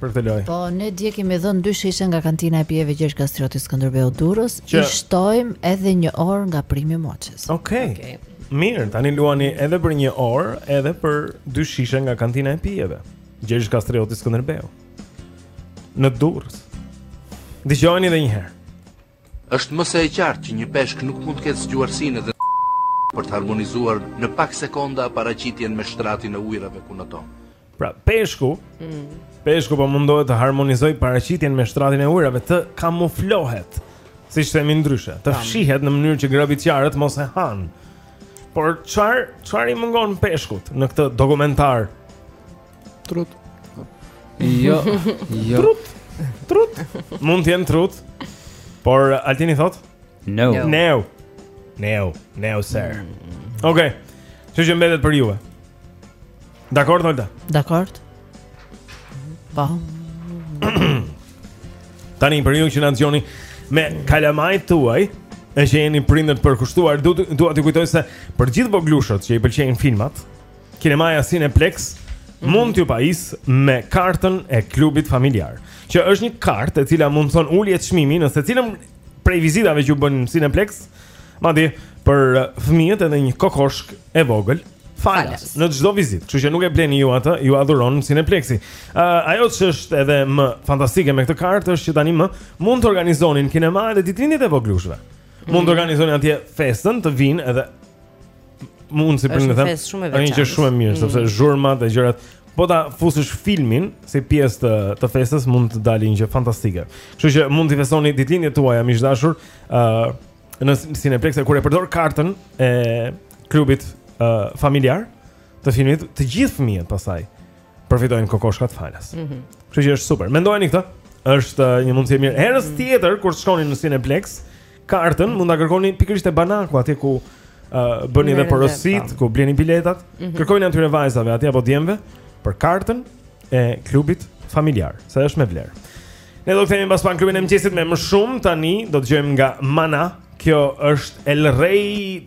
për këtë lojë. Po ne dje kemi dhënë dy shishe nga kantina e pijeve Gjergj Kastrioti Skënderbeu Durrës, që... i shtojmë edhe një orë nga Prim i Moçes. Okej. Okay. Okay. Mirë, tani luani edhe për një orë, edhe për dy shishe nga kantina e pijeve. Gjergj Kastrioti Skënderbeu. Në Durrës. Dëgjojeni edhe një herë. Është më se e qartë që një peshk nuk mund të ketë zgjuarsinë dhe për të harmonizuar në pak sekonda paraqitjen me shtratin e ujërave ku noton. Pra, peshku, mm. peshku po mundohet të harmonizojë paraqitjen me shtratin e ujërave të kamuflohet. Siç themi ndryshe, të fshihet në mënyrë që grabitqarët mos e hanë. Por çfar çfarë i mungon peshkut në këtë dokumentar? Trutë. Jo. Jo. Trutë. Trutë. Mund të jenë trutë. Por Altini thotë? No. No. No. No, sir. Okej. Okay. Kjo mbetet për juve. Dakord, Olta? Dakord. Po. Tani për ju që na dëgjoni me kalamajtë tuaj, e që jeni prindër të përkushtuar, dua t'ju kujtoj se për gjithë vogëlushët që i pëlqejnë filmat, Kinemaja Cineplex mm -hmm. mund t'ju pajisë me kartën e klubit familjar, që është një kartë e cila mundëson ulje çmimi në secilën prej vizitave që ju bëni në Cineplex, madje për uh, fëmijët edhe një kokoshk e vogël. Falas, në çdo vizitë, kështu që nuk e bleni ju atë, jua dhuron Cineplexi. Ë, uh, ajo që është edhe më fantastike me këtë kartë është që tanimë mund të organizoni në kinema edhe ditëlindjet e vogëlushëve. Mm -hmm. Mund të mhm. organizoni atje festën, të vijnë edhe mund si për të thënë. Është një gjë shumë e mirë sepse mm. zhurmat e gjërat po ta fusësh filmin si pjesë të të festës mund të dalë një gjë fantastike. Kështu që mund të festoni ditëlindjet tuaja miq të dashur, ë uh, në Cineplex kur e përdor kartën e klubit uh, familjar të filmit, të gjithë fëmijët pastaj përfitojnë kokoshkat falas. Mhm. Mm Kështu që është super. Mendojeni këtë. Është uh, një mundësi e mirë. Herës mm. tjetër kur shkoni në Cineplex, Kartën mund ta kërkoni pikërisht te banaku atje ku uh, bëni edhe porositë, ku bleni biletat. Mm -hmm. Kërkojini atyre vajzave atje apo djemve për kartën e klubit familjar, se është me vlerë. Ne do të kthehemi pas pak në Klubin e Mëngjesit me më shumë tani do të dëgjojmë nga Mana. Kjo është El Rey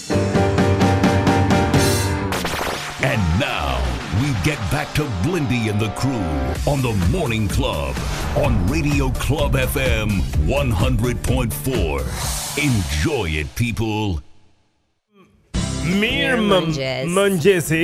And now we get back to Blendi and the crew on the morning club on radio club FM 100.4. Enjoy it people. Mirë më mëngjesi.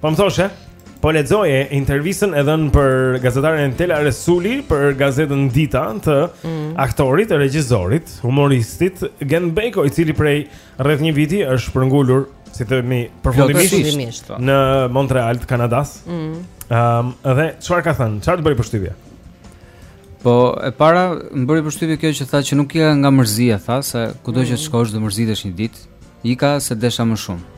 Po më thoshe, po lexoje intervistën e dhënë për gazetaren Entela Resuli për gazetën Dita të mm. aktorit, regjisorit, humoristit Gent Bejko, i cili prej rreth një viti është shpërngulur si të themi përfundimisht në Montreal të Kanadas. Ëm, mm. um, dhe çfarë ka thënë? Çfarë të bëri përshtypje? Po, e para më bëri përshtypje kjo që tha që nuk ika nga mërzia, tha se kudo që të mm. shkosh do mërzitesh një ditë. Ika se desha më shumë.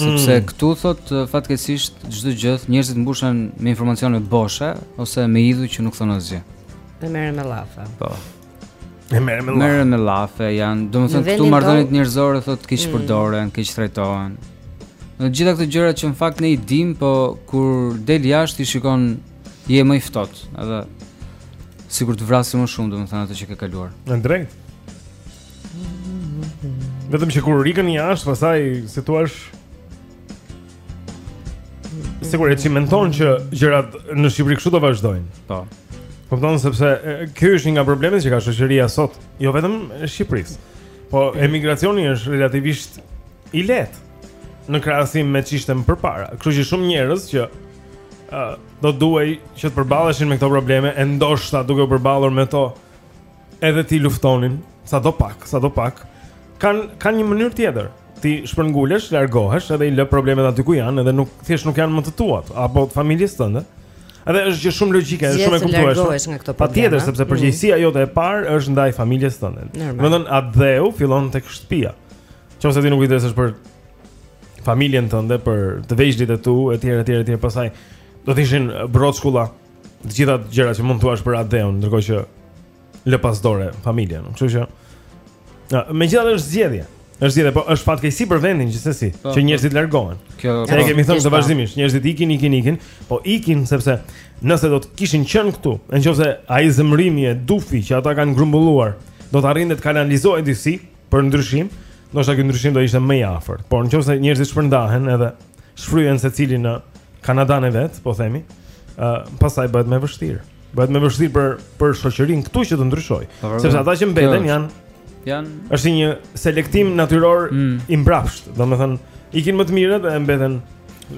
Sepse mm. këtu thotë fatkeqësisht çdo gjë njerëzit mbushen me informacione boshe ose me idhuj që nuk thonë asgjë. Dhe merren me llafe. Po. Dhe merren me llafe. Merren me llafe janë, domethënë këtu marrëdhëniet njerëzore thotë keq mm. përdoren, keqtrajtohen. Të gjitha këto gjëra që në fakt ne i dim, po kur del jashtë i shikon je më i ftohtë, edhe sikur të vrasin më shumë domethënë ato që ke kaluar. E drejtë. Vetëm që kur ikën jashtë, pastaj, siç u tha, sikur e çimenton që gjërat në Shqipëri kështu do vazhdojnë. Po. Kupton sepse kjo është një nga problemet që ka shoqëria sot, jo vetëm e Shqipërisë. Po emigracioni është relativisht i lehtë në krahasim me ç'ishte më përpara. Kështu që shumë njerëz që uh, do duhej që të përballeshin me këto probleme, e ndoshta duke u përballur me to, Edhe ti luftonin, sado pak, sado pak, kanë kan një mënyrë tjetër. Ti shpërngulesh, largohesh edhe i lë problemet aty ku janë edhe nuk thjesht nuk janë më të tuat apo të familjes tënde. Edhe është gjë shumë logjike, është shumë e kuptueshme. Patjetër, sepse mhm. përgjegjësia mm. jote e parë është ndaj familjes tënde. Domethënë atdheu fillon tek shtëpia. Qoftë se ti nuk kujdesesh për familjen tënde, për të vegjëlit e tu, etj, etj, etj, pastaj do të ishin brockulla të gjitha gjërat që mund thuash për atdheun, ndërkohë që lë pas dore familjen. Kështu që Ja, megjithatë është zgjedhje. Është zgjedhje, po është fatkeqësi për vendin gjithsesi, po, që po. njerëzit largohen. Kjo ne kemi thënë këtë vazhdimisht njerëzit ikin, ikin, ikin, po ikin sepse nëse do të kishin qenë këtu, në qoftë se ai zemërimi e dufi që ata kanë grumbulluar, do të arrinte të kanalizohej disi, për ndryshim, ndoshta ky ndryshim do ishte më i afërt. Por në qoftë se njerëzit shpërndahen edhe shfryhen secili në Kanadanë e vet, po themi, ë uh, pastaj bëhet më e vështirë. Bëhet më e vështirë për për shoqërinë këtu që të ndryshojë, po, sepse ata që mbeten janë janë është një selektim natyror mm. i mbrapsht, domethënë ikin më të mirët dhe mbeten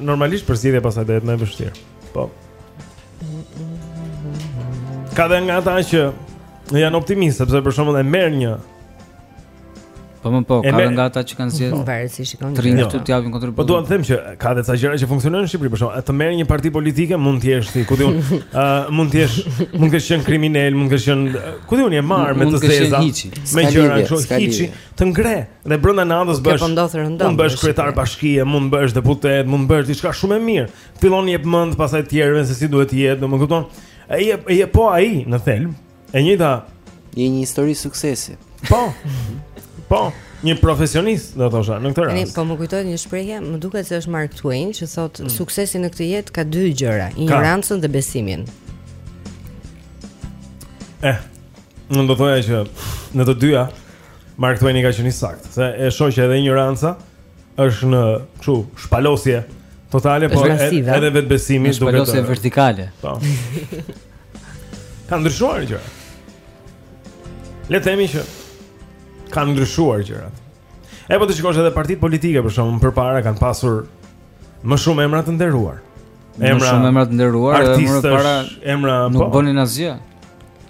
normalisht për zgjidhje pastaj do jetë më e vështirë. Po. Ka dhe nga ata që janë optimistë, sepse për shembull e merr një Po më po, ka dhe nga ata që kanë zgjedhur po, Varet si e shikon Të rrinë këtu t'japin kontribut Po dua të them që ka dhe ca gjëra që funksionojnë në Shqipëri Për shembull, të merr një parti politike mund t'jesh si Ku di unë, uh, mund t'jesh, mund t'kesh qenë kriminel, mund t'kesh qenë Ku di unë je marrë me të zeza Me gjëra kështu, hiçi Të ngre Dhe brenda natës bëhesh po Mund të bëhesh kryetar bashkie, mund të bëhesh deputet, mund të bëhesh diçka shumë e mirë Fillon jep mend pastaj të tjerëve se si duhet të jetë, do më kupton? Ai e po ai në thelb, e njëjta një një histori suksesi. Po. Po, një profesionist do thosha në këtë rast. Ani po më kujtohet një shprehje, më duket se është Mark Twain që thotë mm. suksesi në këtë jetë ka dy gjëra, injorancën dhe besimin. Eh. Unë do thoja që në të dyja Mark Twain-i ka qenë i saktë, se e shoh që edhe injoranca është në kështu shpalosje totale, por edhe vetëbesimi duhet të. Shpalosje vertikale. Po. Kanë ndryshuar gjërat. Le të themi që kanë ndryshuar gjërat. E po të shikosh edhe partitë politike për shembull përpara kanë pasur më shumë emra të nderuar. Emra më shumë emra të nderuar, më parë emra nuk po. bënin asgjë.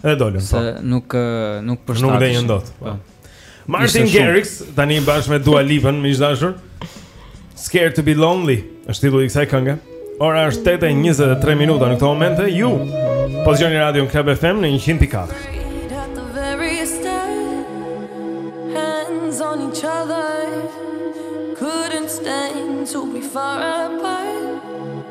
Edhe dolën. Se po. nuk nuk përshtatet. Nuk ndenjën dot. Po. po. Martin Garrix tani bashkë me Dua Lipën, miq të dashur. Scared to be lonely, është titulli i kësaj kënge. Ora është 8:23 minuta në këto momente ju po dëgjoni radion Club FM në 104. Hands on each other Couldn't stand to be far apart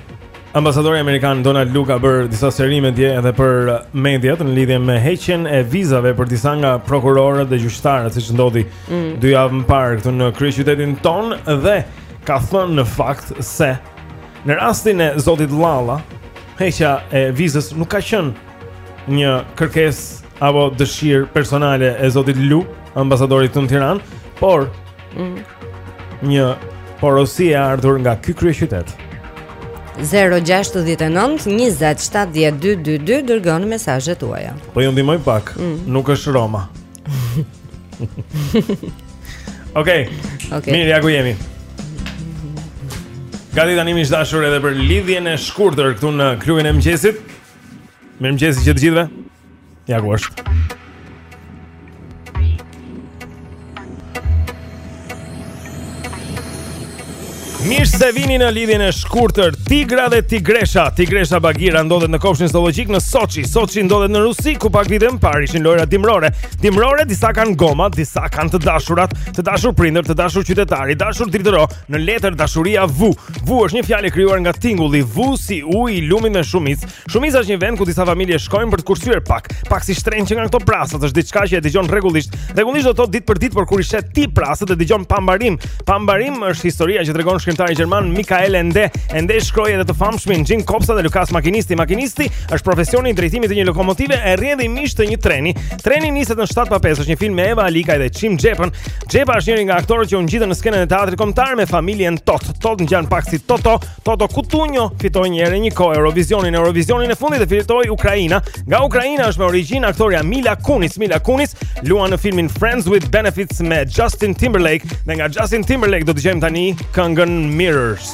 Ambasadori amerikan Donald Lu ka bërë disa sqarime dje edhe për mediat në lidhje me heqjen e vizave për disa nga prokurorët dhe gjyqtarët siç ndodhi mm. dy javë më parë këtu në kryeqytetin tonë dhe ka thënë në fakt se në rastin e zotit Llalla heqja e vizës nuk ka qenë një kërkesë apo dëshirë personale e zotit Lu, ambasadorit këtu në Tiranë, por Mm. Një porosi e ardhur nga ky kryeqytet. 0-6-19-27-12-22 Dërgoni mesazhet tuaja Po ju ndihmoj pak, mm. nuk është Roma Okej, okay. mirë, ja ku jemi Gati tani miq të dashur edhe për lidhjen e shkurtër këtu në klubin e mëngjesit. Mirëmëngjesi që të gjithëve. Ja ku është. Mirë se vini në lidhjen e shkurtër Tigra dhe Tigresha. Tigresha Bagira ndodhet në Kopshtin Zoologjik në Soçi. Soçi ndodhet në Rusi ku pak vite më parë ishin lojëra dimrore. Dimrore disa kanë goma, disa kanë të dashurat, të dashur prindër, të dashur qytetarë, i dashur Dritëro. Në letër dashuria vu. Vu është një fjalë e krijuar nga tingulli vu si uji i lumit me shumicë. Shumica është një vend ku disa familje shkojnë për të kursyer pak, pak si shtrenjtë nga këto prasët, është diçka që e dëgjon rregullisht. Rregullisht do të thotë ditë për ditë, por kur i shet ti prasët e dëgjon pa mbarim. Pa mbarim është historia që tregon shkrimtari gjerman Mikael Ende. Ende shkroi edhe të famshmin Xhim Kopsa dhe Lukas Makinisti. Makinisti është profesioni i drejtimit të një lokomotive e rrjedhimisht të një treni. Treni niset në 7 pa 5, është një film me Eva Alikaj dhe Çim Xhepën. Xhepa është njëri nga aktorët që u ngjitën në skenën e teatrit kombëtar me familjen Tot. Tot ngjan pak si Toto, Toto Kutunjo fitoi një herë një kohë Eurovizionin, Eurovizionin e fundit e fitoi Ukraina. Nga Ukraina është me origjinë aktorja Mila Kunis. Mila Kunis luan në filmin Friends with Benefits me Justin Timberlake. Dhe nga Justin Timberlake do të dëgjojmë tani këngën Mirrors.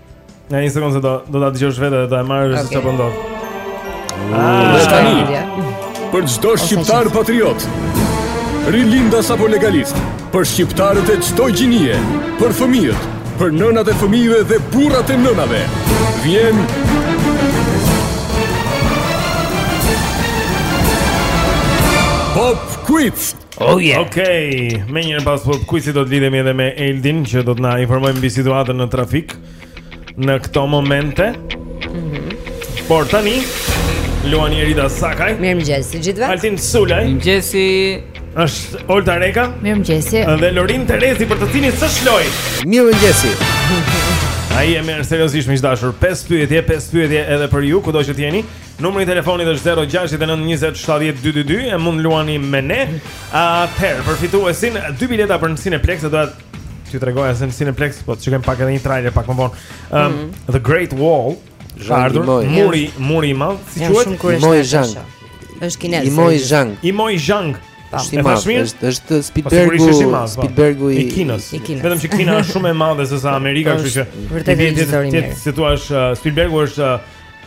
Në një sekundë se do do ta dëgjosh vetë dhe do e marrësh okay. çfarë po ndodh. Dhe tani për çdo shqiptar patriot. Rilindas apo legalist, për shqiptarët e çdo gjinie, për fëmijët, për nënat e fëmijëve dhe burrat e nënave. Vjen Pop Quiz. Oh yeah. Okej, okay. menjëherë pas Pop Quizit do të lidhemi edhe me Eldin që do të na informojë mbi situatën në trafik në këto momente. Mhm. Mm por tani luajnë Erida Sakaj. Mirëmëngjes të gjithëve. Altin Sulaj. Mirëmëngjesi. Është Olta Reka. Mirëmëngjesi. Dhe Lorin Terezi për të cilin s'ështe lojë. Mirëmëngjesi. Ai e merr seriozisht miq të dashur. Pesë pyetje, pesë pyetje edhe për ju, kudo që të jeni. Numri i telefonit është 069 20 70 222 e mund luani me ne. Atëherë, për fituesin dy bileta për në Cineplex, do t'ju tregoja se në Cineplex po të shikojmë pak edhe një trailer pak më vonë. Um, mm -hmm. The Great Wall, Shardhur, muri, muri i madh, si quhet? Imoi Zhang. Është kinez. Imoi Zhang. Imoi Zhang. Është i madh, është është po, Spielbergu, po. Spielbergu i Kinës. Vetëm që Kina është shumë e madhe se sa Amerika, kështu që vërtet e di. Si thua uh, Spielbergu është uh,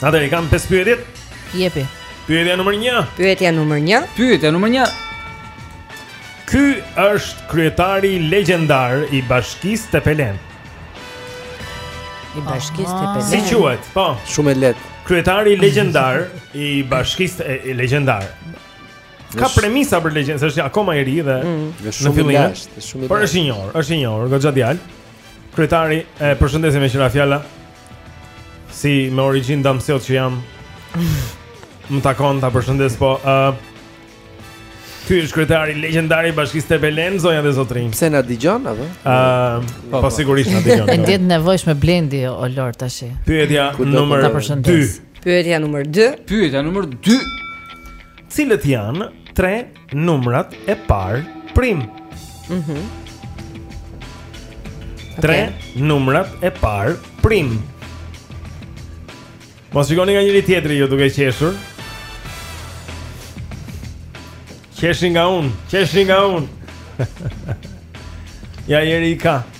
Atëherë, i kam 5 pyetjet? Jepi. Pyetja numër 1. Pyetja numër 1. Pyetja numër 1. Ky është kryetari legjendar i bashkisë Tepelenë. I bashkisë Tepelenë. Si quhet? Po, shumë e lehtë. Kryetari legjendar i bashkisë e, e legjendar. Ka premisa për legjendë, se është akoma i ri dhe mm. në fillim. Shumë lashtë, shumë i lashtë. Por është i njohur, është i njohur, goxha djalë. Kryetari, e përshëndesim me që ra fjala. Si me origjinë damësiot që jam. Më takon ta përshëndes po. Ë uh, Ky është kryetari legjendar i Bashkisë Tepelenë, zonja dhe zotërinj. Pse na dëgjon apo? Ë, uh, po, po sigurisht na dëgjon. Po. Ndjet nevojshme Blendi o Lord tash. Pyetja numër 2. Pyetja numër 2. Pyetja numër 2. Cilët janë tre numrat e parë prim. Mhm. Mm Tre okay. numrat e parë prim. Mos shikoni nga njëri tjetri ju duke qeshur. Qeshni nga unë, qeshni nga unë. ja Eri i ka.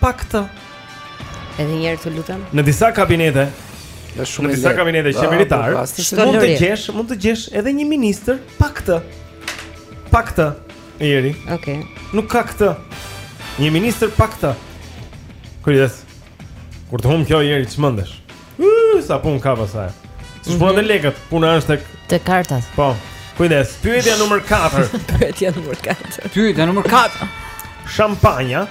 Pa këtë. Edhe një herë të lutem. Në disa kabinete Në shumë në disa kabinete qeveritare, mund të gjesh, mund të gjesh edhe një ministër pa këtë. Pa këtë. Eri. Okej. Okay. Nuk ka këtë. Një ministër pa këtë. Kujdes. Kur të humb kjo Eri çmendesh? Uuu, sa punë ka pastaj S'është puna te mhm. lekët, puna është tek Te kartat Po, kujdes, pyetja numër 4 Pyetja numër 4 Pyetja numër 4 Shampanja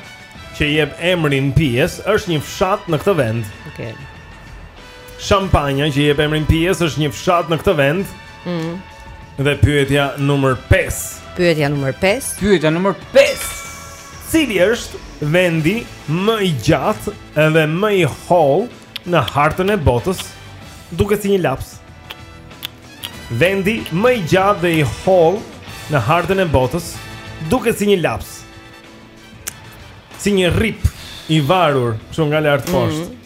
që i jep emrin pijes është një fshat në këtë vend Okej okay. Shampanja që i jep emrin pijes është një fshat në këtë vend mm. Dhe pyetja numër 5 Pyetja numër 5 Pyetja numër 5 Cili është vendi më i gjatë edhe më i hollë në hartën e botës duket si një laps. Vendi më i gjatë dhe i hollë në hartën e botës duket si një laps. Si një rrip i varur, kështu nga lart poshtë. Mm -hmm.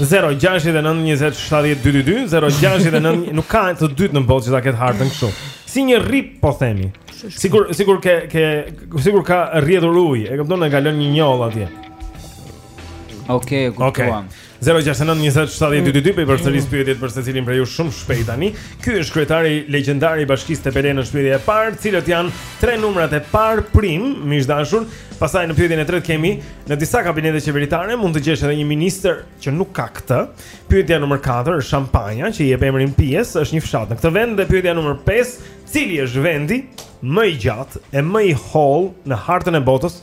0-6-9-20-70-222 0-6-9 Nuk ka të dytë në botë që ta ketë hartën kështu Si një rrip po themi Sikur, sikur, ke, ke, sikur ka rrjedhur ujë E kupton e ka lënë një njollë atje Okej, okay, kuptuam. Okay. 069 20 70 222 po përsëris pyetjet për secilin prej ju shumë shpejt tani. Ky është kryetari legjendar i Bashkisë Tepelenë ish pyetja e parë, cilët janë tre numrat e parë prim, miq të dashur. Pastaj në pyetjen e tretë kemi në disa kabinete qeveritare mund të gjesh edhe një ministër që nuk ka këtë. Pyetja numër 4 është shampanja që i jep emrin pijes, është një fshat në këtë vend dhe pyetja numër 5, cili është vendi më i gjatë e më i hollë në hartën e botës?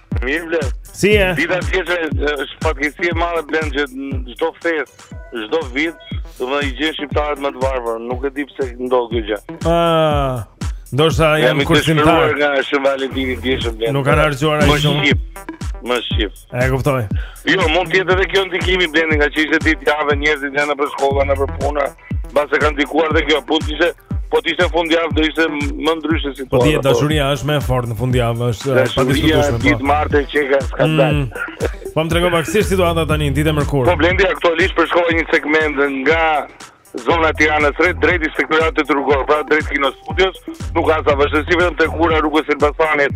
Mirë Blendi. Si je? Dita tjetër është fatkeqësi e madhe Blendi që çdo festë, çdo vit, do të thotë i gjen shqiptarët më të varfër. Nuk e di pse ndodh kjo gjë. Ah. Ndoshta janë kursimtarë nga Shën Valentini i djeshëm Blendi. Nuk kanë harxhuar aq shumë. Më shqip. E kuptoj. Jo, mund të jetë edhe kjo ndikimi Blendi ngaqë ishte ditë jave njerëzit janë nëpër shkolla, nëpër punëra. Mbase ka ndikuar dhe kjo punë ishte Po të ishte fundjavë do ishte më ndryshe si Po ti dashuria është më e fortë në fundjavë, është e padiskutueshme. Po ditë e martë që ka skandal. Mm. Po më trego pak si është situata tani në ditën e mërkurë. Po Blendi aktualisht përshkova një segment nga zona e Tiranës drejt drejt inspektoratit rrugor, pra drejt Kinostudios, nuk hasa vështirësi vetëm tek ura e rrugës së Elbasanit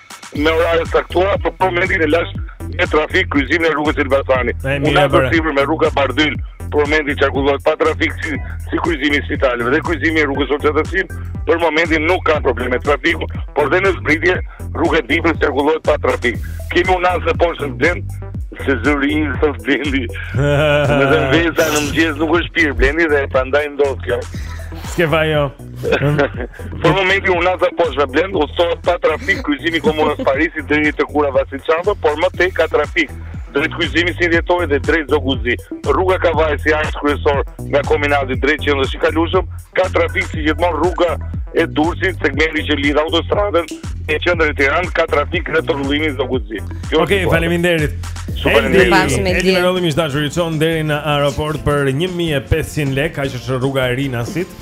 me orare të caktuara, por për momentin e lashë me trafik kryqëzimin e rrugës Elbasani. Unaza e sipërme rruga Bardhyl, për momentin qarkullohet pa trafik si, si kryqëzimi i spitaleve dhe kryqëzimi i rrugës Hoxha Tahsin, për momentin nuk ka probleme trafiku, por dhe në zbritje rruga e Dibrës qarkullohet pa trafik. Kemi unazën e poshtme Blendi, se zëri s'është Blendi. Në dhe në veza në mëgjes nuk është pirë Blendi dhe prandaj ndodh kjo. S'ke faj jo. Për momentin unaza e poshtme Blendi, sot pa trafik kryqëzimi i Komunës së Parisit deri tek ura Vasil Shanto, por më tej ka trafik drejt kryqëzimit një dhjetori dhe drejt Zogut të Zi. Rruga e Kavajës si aks kryesor nga kombinati drejt qendrës i kalueshëm, ka trafik si gjithmonë rruga e Durrësit, segmenti që lidh autostradën me qendrën e Tiranës ka trafik në rrethrrotullimin e Zogut të Zi. Okej, okay, faleminderit. Faleminderit. Ne rollim miq të dashur i çon deri në aeroport për 1500 lekë, aq është rruga e Rinasit.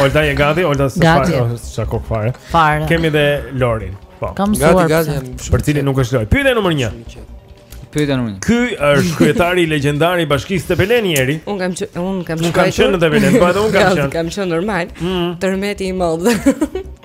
Olta je gati, Olta s'e fare, oh, ça kokë fare. Fare. Kemi dhe Lorin. Po. Jam gati, gati jam. Për cilin nuk është lojë. Pyetja numër 1. Pyetja numër 1. Ky është kryetari legjendar i bashkisë Tepelenë, Eri. Unë kam unë kam qenë. Unë kam qenë në Tepelenë, po edhe unë kam qenë. Kam qenë normal. Mm. Tërmeti i madh.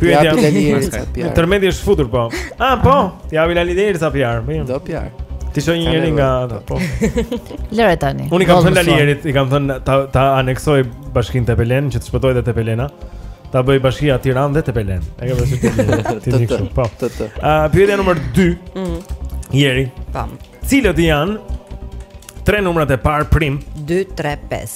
Pyetja e Lalirit sa Tërmeti është futur po. Ah po, i ha vij Lali Erit sa PR. Mirë. Do PR. Ti shoh një herë nga ata, po. Lëre tani. Unë i kam thënë Lali Erit, i kam thënë ta ta aneksoj bashkinë Tepelenë që të shpëtojë dhe Tepelena. Ta bëj bashkia Tiranë dhe Tepelenë. E ke vështirë ti. Ti di shumë, po. Ah, pyetja numër 2. Mhm. Eri. Pam. Cilët janë tre numrat e parë prim? 2 3 5.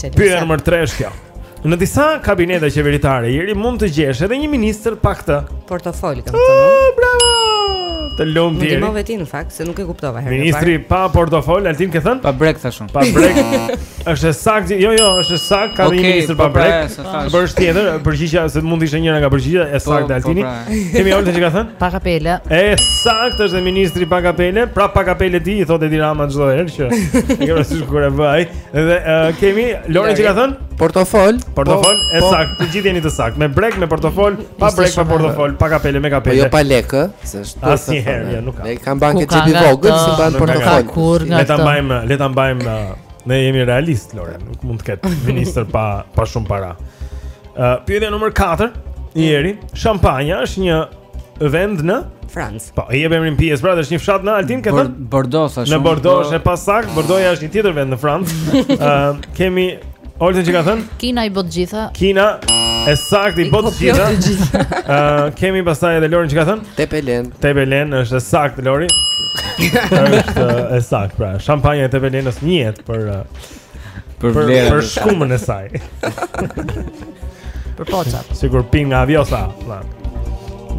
Pyetja nr. 3 është kjo. Në disa kabinete qeveritare, Jeri, mund të gjesh edhe një ministër pa këtë. Portofol, kam thënë. Oh, bravo! Të lum ti. Nuk e di në fakt se nuk e kuptova herën e parë. Ministri pa portofol, Altin ke thënë? Pa brekë thashë unë. Pa brekë. Është saktë. Jo, jo, është saktë. Ka një ministër pa brekë. Por është tjetër, përgjigja se mund të ishte njëra nga përgjigjet e, po, saktë po, Altini. Pra. Kemi Olta çka ka thënë? Pa kapele. E saktë është ministri pa kapele, pra pa kapele ti i thotë Edi Rama çdo herë që. Nuk e di kur e vë ai. Dhe uh, kemi Lori çka ka thënë? Portofol. Portofol, po, e po. saktë, të gjithë jeni të saktë. Me brekë, me portofol, pa brekë, pa portofol, pa kapele, me kapele. Po jo pa lekë, se është. Asnjëherë, jo, nuk ka. Ne kanë bankë te xhepi i vogël, s'i mban portofol. Le ta mbajmë, le ta mbajmë. Uh, ne jemi realistë, Lori, nuk mund të ketë ministër pa pa shumë para. Ë, uh, pyetja numër 4, Jeri, shampanja është një Vend në Francë. Po, e jep emrin pijes, pra është një fshat në... Altin, ke thënë? Bordeaux thashë. Në Bordeaux po- është e pasaktë, Bordeaux është një tjetër vend në Francë. Ëm ehm, kemi Oltën çka ka thënë? Kina i bën të gjitha. Kina e saktë i bën të gjitha. Ëm ehm, kemi pastaj edhe Lorin çka ka thënë? Tepelenë. Tepelenë është e saktë Lori. Është e saktë, pra. Shampanja e Tepelenës njihet për Për vlerën. Për shkumën e saj. Për poçat. Sikur pin nga avionësa, pra.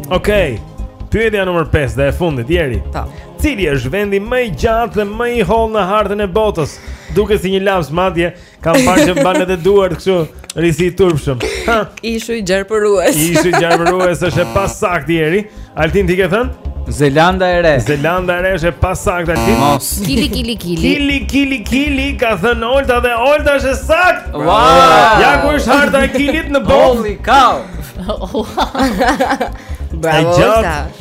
Okej. Okay. Pyetja numër 5 dhe e fundit, Jeri. Po. Cili është vendi më i gjatë dhe më i hollë në hartën e botës? Duket si një laps madje, kam parë që mban edhe duart kështu. Rri si i turpshëm. Ishu i gjarpërues. Ishulli i gjarpërinjve është e ah. pasaktë, Jeri. Altin ti ke thënë? Zelanda e re. Zelanda e re është e pasaktë Altin. Mos. Kili kili kili. Kili kili kili ka thënë Olta dhe Olta është e saktë. Wow. Ja ku është harta e Kilit në botë. Holy cow. Bravo Olta.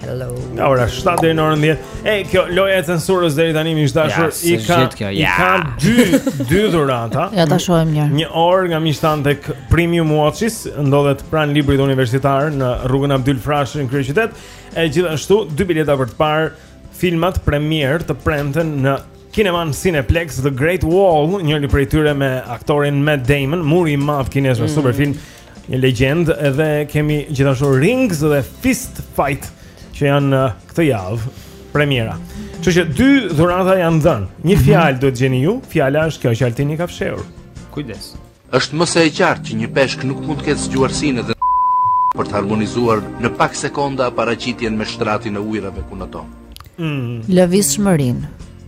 Hello. Nga ora 7 deri në orën 10. E kjo loja e censurës deri tani miq të dashur i ka i ka dy dy dhurata. Ja ta shohim një. Një orë nga miqtë tanë tek Premium Watches ndodhet pranë librit universitar në rrugën Abdyl Frashëri në kryeqytet. E gjithashtu dy bileta për të parë filmat premierë të premten në kinemanë Cineplexx The Great Wall, njëri prej tyre me aktorin Matt Damon, muri i madh kinez, mm. super film. Një legjendë edhe kemi gjithashtu Rings dhe Fist Fight që janë uh, këtë javë premiera. Kështu që dy dhurata janë dhënë. Një mhm. fjalë duhet të gjeni ju, fjala është kjo që Altini ka fshehur. Kujdes. Është më se e qartë që një peshk nuk mund të ketë zgjuarsinë dhe për të harmonizuar në pak sekonda paraqitjen me shtratin e ujërave ku noton. Mm. Lëvizshmërinë.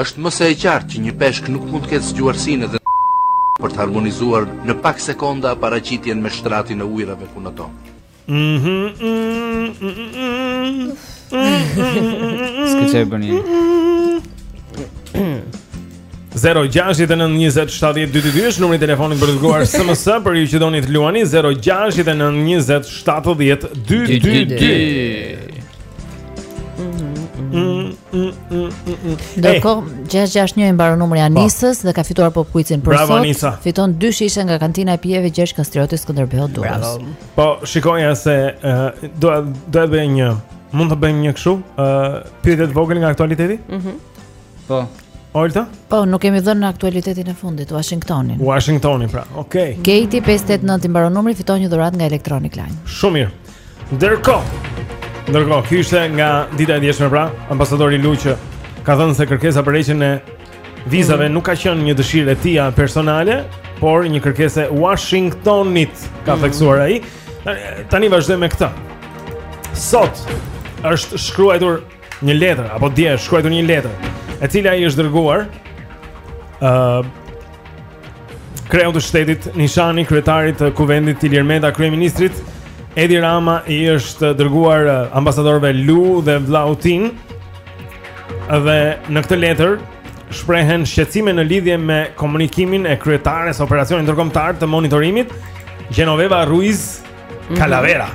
Është më se e qartë që një peshk nuk mund të ketë zgjuarsinë dhe për të harmonizuar në pak sekonda paraqitjen me shtratin e ujërave ku noton. Ska qaj bërë një 0-6-9-27-12-2 është numri i telefonit për të çuar sms për ju që doni të luani 0-6-9-27-12-2 Ndërkohë, 661 i mbaron numri Anisës, po, dhe ka fituar pop quizin për Bravo, sot. Anisa. Fiton dy shishe nga kantina e pijeve Gjergj Kastrioti Skënderbeu Durrës. Bravo. Po, shikoja se uh, doja të bëj një, mund të bëjmë një kështu, ë uh, pyetje të vogël nga aktualiteti? Mhm. Mm Po. Olta? Po, nuk kemi dhënë aktualitetin e fundit, Washingtonin. Washingtoni, pra, okej. Katie 589 i mbaron numri, fiton një dhuratë nga Electronic Line. Shumë mirë. Ndërkohë, ndërkohë, kjo ishte nga dita e djeshme, pra, ambasadori Lu që ka thënë se kërkesa për heqjen e vizave mm -hmm. nuk ka qenë një dëshirë e tija personale, por një kërkesë e Washingtonit, ka mm -hmm. theksuar ai. Tani vazhdojmë me këtë. Sot është shkruajtur një letër apo dje është shkruajtur një letër, e cila i është dërguar ë uh, kreut të shtetit Nishani, kryetarit të Kuvendit Ilir Meta, kryeministrit Edi Rama i është dërguar ambasadorëve Lu dhe Vlahutin. Dhe në këtë letër shprehen shqetësime në lidhje me komunikimin e kryetares së Operacionit ndërkombëtar të monitorimit Genoveva Ruiz Kalavera.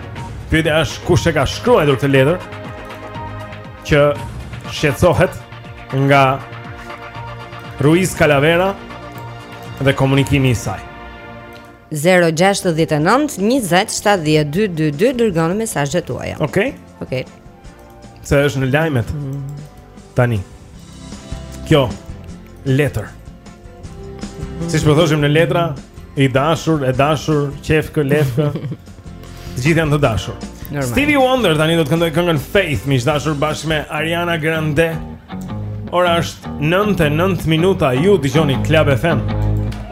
Pyetja është kush e ka shkruar këtë letër që shqetësohet nga Ruiz Kalavera dhe komunikimi i saj. 069 20 70 222 dërgoni mesazhet tuaja. Okej. Okej. Se është në lajmet Tani Kjo Letër Siç po thoshim në letra I dashur, e dashur, qefkë, lefkë Të gjithë janë të dashur Normal. Stevie Wonder tani do të këndojë këngën Faith miq të dashur bashkë me Ariana Grande Ora është 9 e 9 minuta Ju dëgjoni Klab FM Klab FM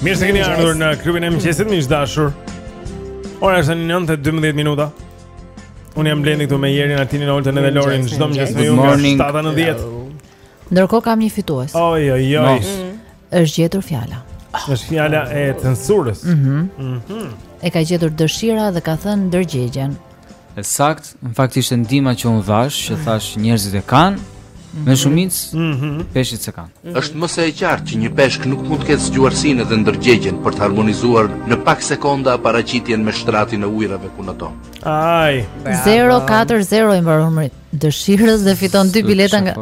Mirë se keni ardhur në klubin e mëngjesit, miq të dashur. Ora është 9:12 minuta. Unë jam Blendi këtu me Jerin, Altinin, Oltën edhe Lorin, çdo mëngjes me ju nga 7 në 10. Ndërkohë kam një fitues. Oj oj oj. Është gjetur fjala. Është fjala e censurës. Mhm. Mm mhm. Mm e ka gjetur dëshira dhe ka thënë ndërgjegjen. E saktë, në fakt ishte ndihma që unë dhashë, që thashë njerëzit e kanë, mhm. me shumicë, mm -hmm. peshqit s'e kanë. Mm -hmm. është mëse e qartë që një peshk nuk mund të ketë zgjuarsinë dhe ndërgjegjen për të harmonizuar në pak sekonda paraqitjen me shtratin e ujërave ku noton. Aj! 0-4-0 i mbaron dëshirës dhe fiton dy bileta nga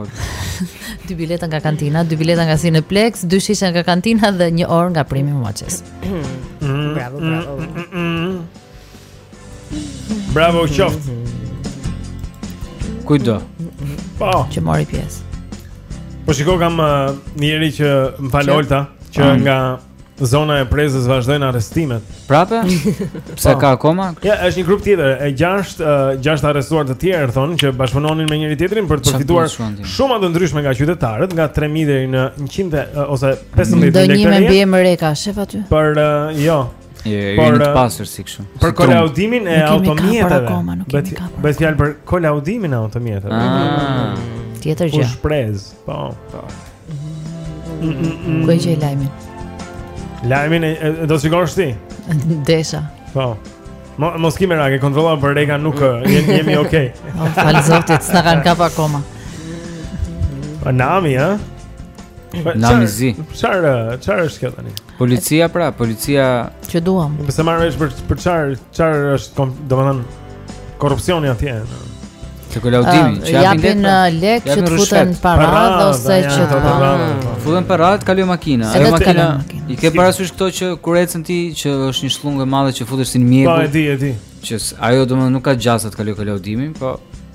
dy bileta nga kantina, dy bileta nga Cineplex, dy shishe nga kantina dhe një orë nga Prime Watches. bravo, bravo. bravo qoftë. Kujtdo. Po, që mori pjesë. Po shikoj kam uh, njëri që më fal Olta, që mm. nga Zona e Prezës vazhdojnë arrestimet. Prapë? Pse ka akoma? Ja, është një grup tjetër, e, gjashtë, uh, gjashtë arrestuar të tjerë thonë që bashkëpunonin me njëri tjetrin për të përfituar shuma të ndryshme nga qytetarët, nga 3000 deri në 100 e, uh, ose 15000 lekë. Do një me bie më reka, shef aty. Për uh, jo. Je jo, në të pasur si kështu. Për kolaudimin e automjeteve. Bëhet fjalë për kolaudimin e automjeteve. Ah. Tjetër gjë. Kush prez? Po, po. Ku e gjej lajmin? Lajmin e, e do shikosh ti? Desha. Po. Mo, mos kimë rage, kontrolloj për reka nuk jemi jemi okay. Oh, Fal zotit, s'na kanë kap akoma. Po nami, ha? Po, nami zi. Çfarë, çfarë është kjo tani? Policia pra, policia që duam. Po se marrësh për për çfarë, çfarë është, domethënë korrupsioni atje. Te kolaudimi, uh, që japin lekë që të futen para ose që të po. futen para, të kalojë makina. Ajo makina i ke parasysh këto që kur ecën ti që është një shllungë e madhe që futesh si në mjegull. Po e di, e di. Që ajo domethënë nuk ka gjasa të kalojë kolaudimin, po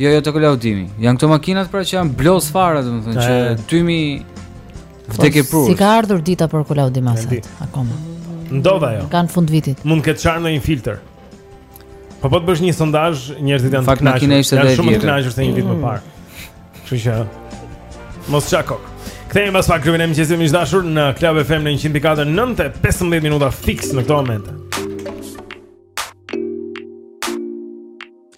Jo, jo te kolaudimi. Janë këto makinat pra që janë blozë fare, domethënë që tymi po, vdekje prur. S'i ka ardhur dita për kolaudim asaj akoma? Ndoshta jo. Ka në fund vitit. Mund të ketë çarë ndonjë filtër. Po po të bësh një sondazh, njerëzit janë të kënaqur. Janë shumë të kënaqur se një vit më mm. parë. Kështu që mos ça kokë. Kthehemi pas pak kryenim miq të dashur në Club FM në 100.4 9:15 minuta fiks në këtë moment.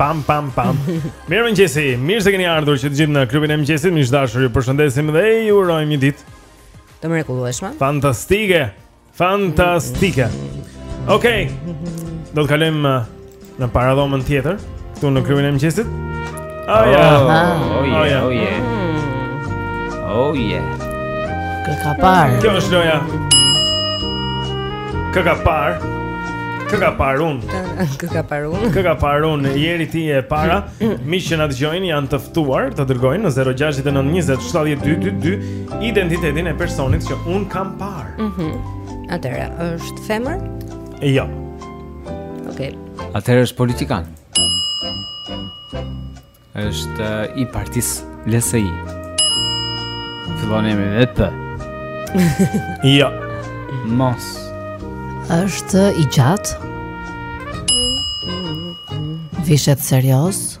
pam pam pam. Mirëmëngjesi. Mirë se keni ardhur që të gjithë në klubin e mëngjesit. Miq të dashur, ju përshëndesim dhe ju urojmë një ditë të mrekullueshme. Fantastike. Fantastike. Okej. Okay. Do të kalojmë uh, në paradhomën tjetër, këtu në Klubin e Mëngjesit. Oh ja. Oh, oh ja, oh ja. Oh ja. Oh ja. Kë ka parë? Kjo është loja. Kë kam parë? Kë kam parë unë? Kë kam parë unë? Kë kam parë unë? Jeri ti e para. Miq që na dëgjojnë janë të ftuar të dërgojnë në 069 20 70 222 identitetin e personit që un kam parë. Mhm. Mm Atëherë është femër? Jo. Okej. Okay. Atëherë është politikan. Është eh, i partisë LSI. Fillon emri me P. jo. Mos. Është i gjatë? Vishet serioz?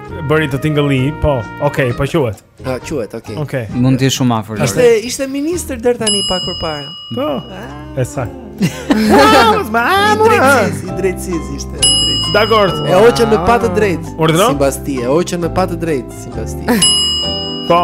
Bëri të tingëlli, po, okej, okay, po quhet. Po, quhet, okej. Okay. Okej. Okay. Mund të jesh shumë afër. Ishte ishte ministër deri tani pak përpara. Po. E saktë. Ma, drejtësi, drejtësi ishte, drejtësi. Dakor. E hoqën me padrejtësi. Urdhëro? Sipas tij, e hoqën me padrejtësi, sipas tij. Po.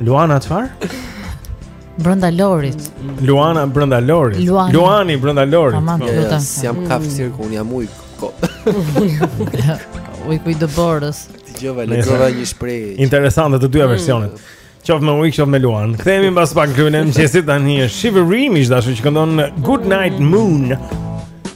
Luana çfarë? Brenda Lorit. Luana brenda Lorit. Luani, Luani brenda Lorit. Tamam, po. lutem. S'jam kafshë cirku, unë jam ujk. Ujku i dëborës. Dëgjova lexova një shprehje. Interesante të dyja mm. versionet. Qoftë me ujk, qoftë me luan. Kthehemi mbas pak Klubi i Mëngjesit tani është Shivaree, miq të dashur që këndon Goodnight Moon.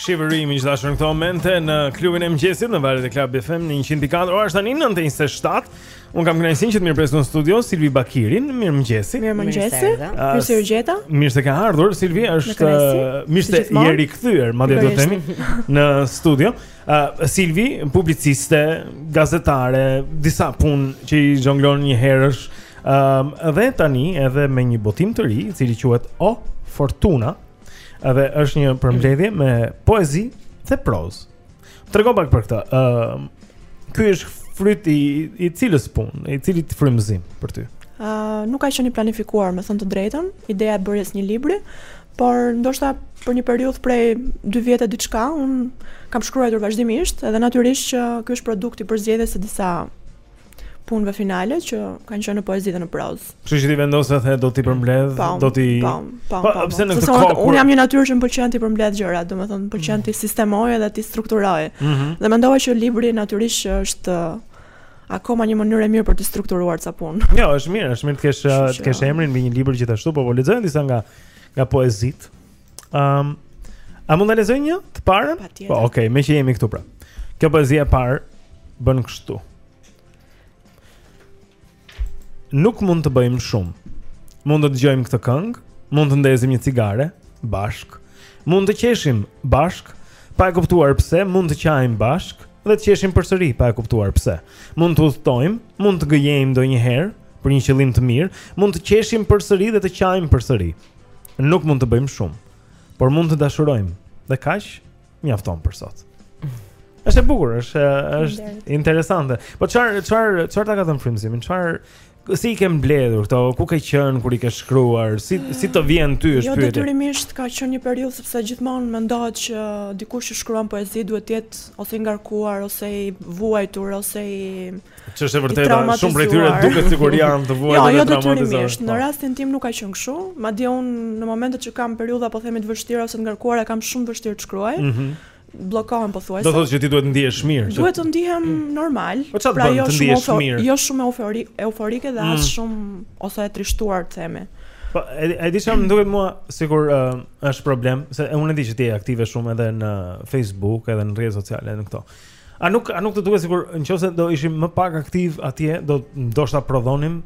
Shivaree, miq të dashur në këto momente në Klubin e Mëngjesit në valët e Club FM në 104 Ora është tani 9.27 Unë kam kënaqësinë që të mirëpres në studio Silvi Bakirin, mirëmëngjesi Mirëmëngjesi, mirë se ju gjeta Mirë se ke ardhur, Silvi është Mirë se je rikthyer, madje të themi Në studio Në studio Uh, Silvi, publiciste, gazetare, disa punë që i zhonglon njëherësh, um, dhe tani edhe me një botim të ri, i cili quhet O Fortuna, edhe është një përmbledhje me poezi dhe prozë. Tregom pak për këtë. Ëm uh, ky është fryt i i cilës punë, i cilit frymëzim për ty? Ë uh, nuk ka qenë planifikuar, me thënë të drejtën, ideja e bërjes së një libri, Por ndoshta për një periudhë prej dy vjet e diçka, un kam shkruar vazhdimisht, edhe natyrisht që ky është produkt i përzgjedhjes së disa punëve finale që kanë qenë në poezi dhe në prozë. Kështu që ti vendos se do t'i përmbledh, po, do t'i Po, po, po. po. Pse në këtë kohë? Unë jam një natyrë që më pëlqen t'i përmbledh gjërat, domethënë më pëlqen t'i sistemoj dhe t'i strukturoj. Mm -hmm. Dhe mendova që libri natyrisht është akoma një mënyrë e mirë për të strukturuar ca punë. Jo, është mirë, është mirë të kesh të kesh emrin mbi një libër gjithashtu, po po lexoja disa nga nga poezitë. Ëm um, A mund ta lexoj një të parën? Po, ok, meqë jemi këtu pra. Kjo poezi e parë bën kështu. Nuk mund të bëjmë shumë. Mund të dëgjojmë këtë këngë, mund të ndezim një cigare bashkë. Mund të qeshim bashkë, pa e kuptuar pse, mund të qajmë bashkë dhe të qeshim përsëri pa e kuptuar pse. Mund të udhëtojmë, mund të gënjejmë ndonjëherë, për një qëllim të mirë, mund të qeshim përsëri dhe të qajmë përsëri. Nuk mund të bëjmë shumë, por mund të dashurojmë. Dhe kaq mjafton për sot. Është e bukur, është është interesante. Po çfarë çfarë çfarë ta ka dhënë frymëzimin? Çfarë si i ke mbledhur këto, ku ke qenë kur i ke shkruar, si si të vjen ty është jo, pyetje. Jo detyrimisht ka qenë një periudhë sepse gjithmonë mendohet që dikush që shkruan poezi duhet të jetë ose i ngarkuar ose i vuajtur ose i Që është e vërtetë, shumë prej tyre duket sikur janë të vuajtur jo, jo dhe traumatizuar. Në po. rastin tim nuk ka qenë kështu, madje unë në momentet që kam periudha po themi të vështira ose të ngarkuara e kam shumë vështirë të shkruaj. Mm -hmm. Bllokohem pothuajse. Do thotë që ti duhet të ndihesh mirë. Duhet të ndihem mm. normal. Po pra jo shumë jo shumë eufori, euforike dhe mm. as shumë ose e trishtuar të themi. Po e di se më duket mua sikur uh, është problem, se unë e di që ti je aktive shumë edhe në Facebook, edhe në rrjete sociale, edhe në këto. A nuk a nuk të duket sikur nëse do ishim më pak aktiv atje do ndoshta prodhonim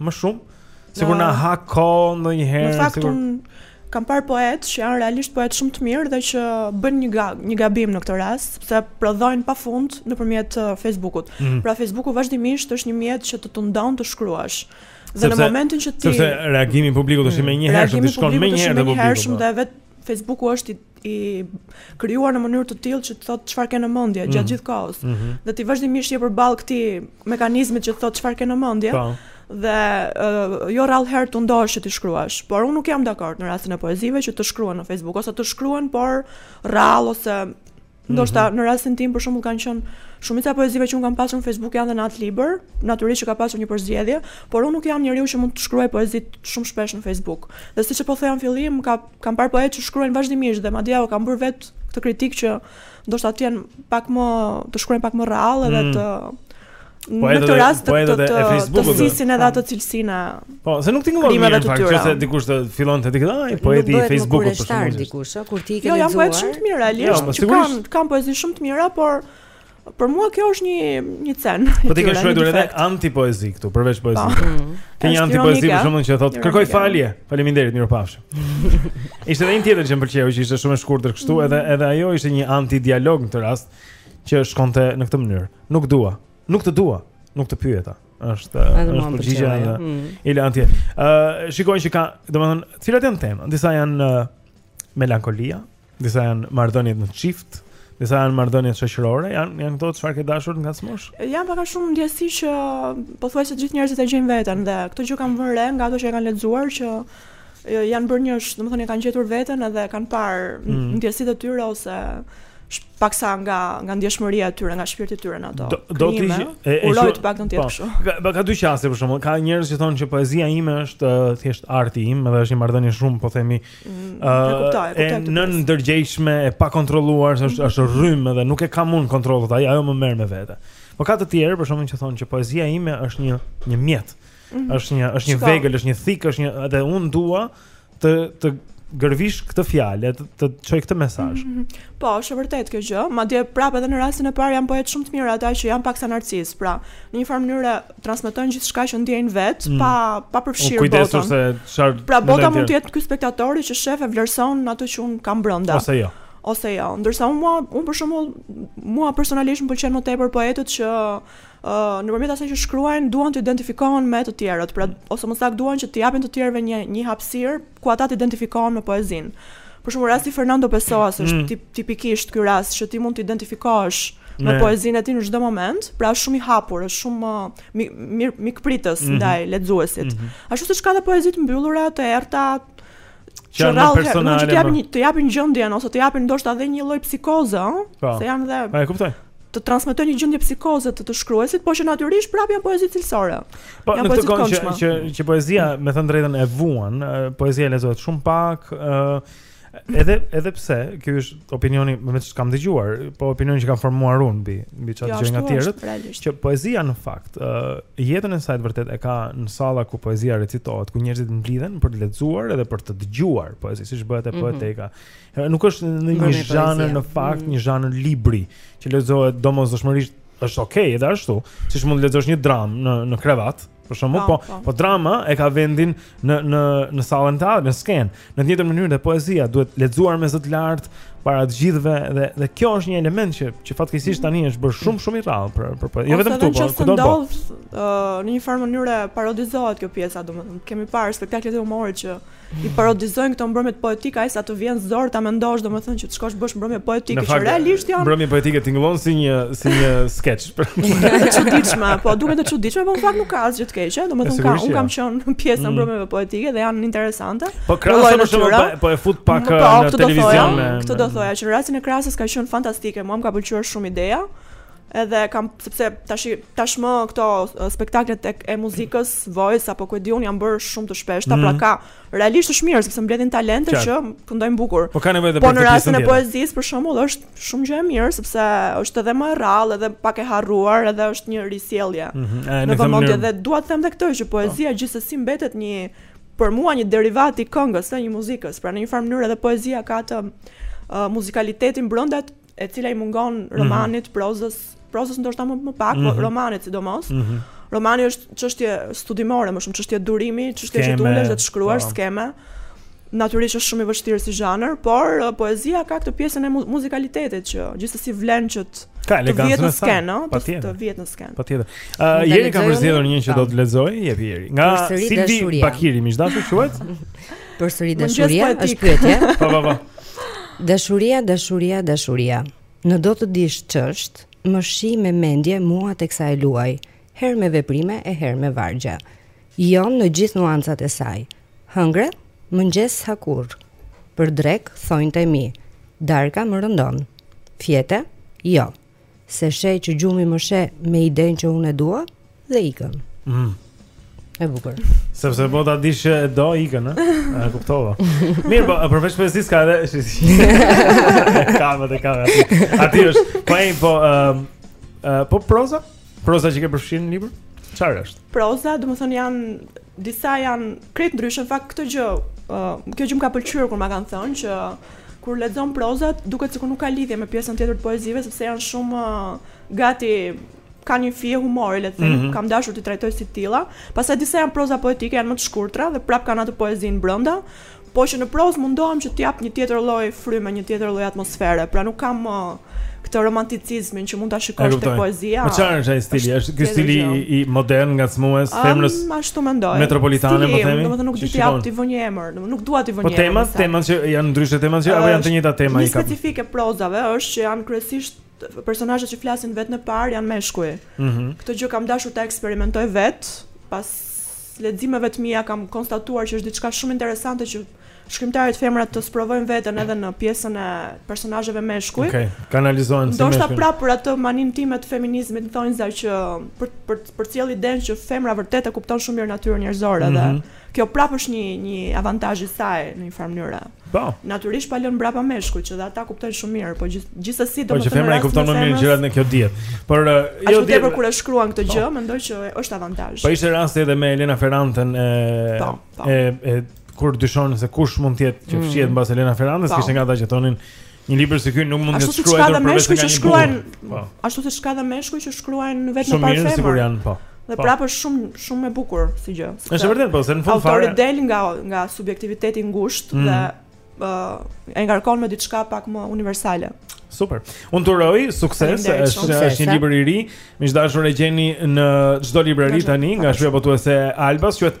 më shumë? Sikur na ha kohë ndonjëherë. Në fakt sikur... unë kam parë poetë që janë realisht poetë shumë të mirë dhe që bëjnë një ga, një gabim në këtë rast, sepse prodhojnë pafund nëpërmjet uh, Facebookut. Mm -hmm. Pra Facebooku vazhdimisht është një mjet që të tundon të shkruash. Dhe sepse, në momentin që ti Sepse reagimi i publikut është mm. i menjëhershëm, ti shkon menjëherë në publik. Reagimi i publikut është i menjëhershëm po. dhe vetë Facebooku është i i krijuar në mënyrë të tillë që të thotë çfarë ke në mendje mm. gjatë gjithë kohës. Mm -hmm. Dhe ti vazhdimisht je përballë këtij mekanizmit që të thotë çfarë ke në mendje. Po. Dhe uh, jo rrallë herë tundohesh që të shkruash, por unë nuk jam dakord në rastin e poezive që të shkruhen në Facebook ose të shkruhen por rrallë ose Ndoshta mhm. në rastin tim për shembull kanë qenë shumica e poezive që unë kam pasur në Facebook janë dhe në atë libër, natyrisht që ka pasur një përzgjedhje, por unë nuk jam njeriu që mund të shkruaj poezi shumë shpesh në Facebook. Dhe siç po thoja në fillim, ka kam parë poetë që shkruajnë vazhdimisht dhe madje ua kam bërë vetë këtë kritikë që ndoshta të jenë pak më të shkruajnë pak më rrallë edhe mm. të Poetë të rast poetë të Facebookut. Po sisin edhe ato cilësina. Po, se nuk tingëllon në fakt, nëse dikush të fillon të dikë, ai poeti i Facebookut për shkak dikush, kur ti ke lexuar. Jo, janë poetë shumë të mirë, realisht. Jo, po sigurisht. Kanë kanë poezi shumë të mira, por për mua kjo është një një cen. Po ti ke shkruar edhe anti poezi këtu, përveç po. poezisë. Mm. Ke një anti poezi për shembull që thotë kërkoj falje. Faleminderit, mirupafshim. Ishte edhe një tjetër që më pëlqeu, që ishte shumë e shkurtër kështu, mm. edhe edhe ajo ishte një anti dialog në këtë rast. që shkonte në këtë mënyrë. Nuk dua. Nuk të dua. Nuk të pyeta. Është është përgjigja e mm. Ilanti. Ë, shikojnë që ka, domethënë, cilat janë tema? Disa janë melankolia, disa janë marrëdhëniet në çift, disa janë marrëdhëniet shoqërore, janë janë këto çfarë ke dashur nga smosh? Janë pak a shumë ndjesi që pothuajse gjithë njerëzit e gjejnë veten dhe këtë gjë kam vënë re nga ato që e kanë lexuar që janë bërë njësh, domethënë e kanë gjetur veten edhe kanë parë mm. ndjesitë e tyre ose paksa nga nga ndjeshmëria e tyre, nga shpirti i tyre në ato. Do, do të ishte e uroj të paktën të jetë po, kështu. Ka, ka dy qasje për shembull. Ka njerëz që thonë që poezia ime është thjesht arti im, edhe është një marrëdhënie shumë, po themi, mm, ë uh, e nënndërgjegjshme, e pakontrolluar, është mm -hmm. është rrymë edhe nuk e kam unë kontrollin, ajo më merr me vete. Po ka të tjerë për shembull që thonë që poezia ime është një një mjet. Mhm. Është një është një vegël, është një thikë, është një edhe un dua të të gërvish me këtë fjalë, të, të çoj këtë mesazh. Mm -hmm. Po, është vërtet kjo gjë. Madje prapë edhe në rastin e parë janë poetë shumë të mirë ata që janë paksa narcis, pra, në një farë mënyre transmetojnë gjithçka që ndjejnë vet, mm. pa pa përfshirë botën. Kujdesu se çfarë Pra bota mund të jetë ky spektatori që shef e vlerëson ato që un kam brenda. Ose jo. Ose jo. Ndërsa un mua, un për shembull, mua personalisht më pëlqen më tepër poetët që nëpërmjet asaj që shkruajnë duan të identifikohen me të tjerët, pra mm. ose më saktë duan që t'u japin të tjerëve një një hapësirë ku ata të identifikohen me poezinë. Për shembull rasti i Fernando Pessoas mm. është tip, tipikisht ky rast që ti mund të identifikohesh me ne. poezinë e tij në çdo moment, pra është shumë i hapur, është shumë uh, mirë mikpritës mm -hmm. ndaj lexuesit. Mm -hmm. Ashtu siç ka dhe poezi të mbyllura të errta, që janë krejt, personale. Që të japin të japin gjendjen ose të japin ndoshta edhe një lloj psikoze, ëh, po. se janë dhe Po e kuptoj. Të transmetojnë një gjendje psikoze të të shkruesit, por që natyrisht prapë janë poezi cilësore. Po në këtë kohë që, që që poezia, me thënë të drejtën e vuan, poezia lexohet shumë pak, ëh, edhe edhe pse ky është opinioni im, veç ç'kam dëgjuar, po opinioni që kam formuar unë mbi mbi çfarë dëgjoj nga tjerët, që poezia në fakt, ë uh, jetën e saj të vërtetë e ka në salla ku poezia recitohet, ku njerëzit mblidhen për të lexuar edhe për të dëgjuar poezi, siç bëhet te mhm. Poeteka. Mm -hmm. Nuk është në një zhanër në fakt, mm -hmm. një zhanër libri që lexohet domosdoshmërisht është okay edhe ashtu, siç mund të lexosh një dramë në në krevat, Për shembull, po, po, po drama e ka vendin në në në sallën e teatrit, në skenë. Në të njëjtën mënyrë dhe poezia duhet lexuar me zë të lartë para të gjithëve dhe dhe kjo është një element që që fatkeqësisht tani është bërë shumë shumë i rrallë për për po. Jo vetëm këtu, por kudo po. Në një farë mënyre parodizohet kjo pjesa, domethënë kemi parë spektaklet e humorit që i parodizojnë këto mbrëmjet poetike aq sa të vjen zor ta mendosh domethënë që të shkosh të bësh mbrëmje poetike që realisht janë mbrëmje poetike tingëllon si një si një sketch e çuditshme po duket e çuditshme po në fakt nuk ka asgjë të keqe domethënë ka un kam qenë pjesë e mm. mbrëmjeve poetike dhe janë interesante po krasa për shembull po, po e fut pak po, në televizion këtë do thoja që në rastin e krasës ka qenë fantastike mua më ka pëlqyer shumë ideja Edhe kam sepse tash tashmë këto spektaklet e, e muzikës, voice apo ku e di unë janë bërë shumë të shpeshta, mm. pra mhm. ka realisht është mirë sepse mbledhin talente që këndojnë bukur. Po kanë nevojë të Po në rastin e poezisë për shembull është shumë gjë e mirë sepse është edhe më e rrallë edhe pak e harruar edhe është një risjellje. Mm -hmm. Në vëmendje dhe dua të them edhe këtë që poezia po. gjithsesi mbetet një për mua një derivat i këngës, i muzikës, pra në një farë mënyrë edhe poezia ka të uh, muzikalitetin brenda e cila i mungon mhm. romanit, mm -hmm. prozës, prozës ndoshta më pak, mm -hmm. romanit sidomos. Mm -hmm. Romani është çështje studimore, më shumë çështje durimi, çështje që të ulesh dhe të shkruash po. skema. Natyrisht është shumë i vështirë si zhanër, por uh, poezia ka këtë pjesën e muzikalitetit që gjithsesi vlen që të ka elegancën e saj. Patjetër. Të vihet në skenë. Patjetër. Ë uh, jeri ka përzgjedhur një që do të lexoj, jepi jeri. Nga Silvi Bakiri, me dashur quhet. Përsëri dashuria, është pyetje. Po, po, po. Dashuria, dashuria, dashuria. Në do të dish ç'është, më shih me mendje mua teksa e luaj, herë me veprime e herë me vargje. Jo në gjithë nuancat e saj. Hëngre mëngjes? Ha, kurrë. Për drekë thonjtë e mi. Darka më rëndon. Fjete? Jo. S'e sheh që gjumi më sheh me idenë që unë e dua dhe ikën. Mm. E bukur. Sepse po ta dish që do ikën, ë? E kuptova. Mirë, po përveç poezisë ka edhe Ka më të ka. Aty është po ai po ë po proza? Proza që ke përfshirë në libër? Çfarë është? Proza, domethënë janë disa janë krejt ndryshe në fakt këtë gjë. Uh, kjo gjë më ka pëlqyer kur ma kanë thënë që kur lexon prozat duket sikur nuk ka lidhje me pjesën tjetër të poezive sepse janë shumë uh, gati kanë një fije humori, le të them, mm -hmm. kam dashur t'i trajtoj si të tilla. Pastaj disa janë proza poetike, janë më të shkurtra dhe prap kanë atë poezinë brenda. Po që në prozë mundohem që të jap një tjetër lloj fryme, një tjetër lloj atmosfere, pra nuk kam uh, këtë romanticizmin që mund ta shikosh te poezia. Po çfarë është ai stili? Është ky stili i, i modern ngacmues, um, femrës. Ashtu mendoj. Metropolitane, po themi. Domethënë nuk di të jap t'i vë një emër, domethënë nuk dua t'i vë po një emër. Po temat, temat që janë ndryshe temat që apo janë të njëjta tema i ka. Specifika e prozave është që janë kryesisht personazhet që flasin në vetën e parë janë meshkuj. Mm -hmm. Këtë gjë kam dashur ta eksperimentoj vetë pas leximeve të mia kam konstatuar që është diçka shumë interesante që shkrimtaret femra të sprovojnë veten edhe në pjesën e personazheve meshkuj. Okej, okay. kanalizohen si meshkuj. Ndoshta prapë për atë maninë time të feminizmit, në thonjza që për për për sjellë idenë që femra vërtet e kupton shumë mirë natyrën njerëzore mm -hmm. dhe mhm. kjo prapë është një një avantazh i saj në një farë mënyre. Po. Natyrisht pa lënë mbrapa meshkujt, që dhe ata kuptojnë shumë mirë, po gjith, gjithsesi do po, të thonë. Po që femra i kupton më mirë gjërat në kjo diet. Por uh, jo diet. Ashtu kur e shkruan këtë po. gjë, mendoj që është avantazh. Po ishte rasti edhe me Elena Ferranten e po, po. e e kur dyshon se kush mund të jetë që mm. fshihet mbas Elena Ferrantes, kishte nga ata që thonin Një libër si ky nuk mund të shkruajë edhe meshkuj që shkruajnë. Po. Ashtu siç ka edhe meshkuj që shkruajnë vetëm për femra. Shumë mirë sikur janë, po. Dhe po. prapë është shumë shumë e bukur si gjë. Është vërtet po, se në fund fare autori del nga nga subjektiviteti i ngushtë mm. dhe ë uh, e ngarkon me diçka pak më universale. Super. Unë të uroj sukses, është është një libër i ri, miq të dashur e gjeni në çdo librari tani nga shpia botuese Albas, quhet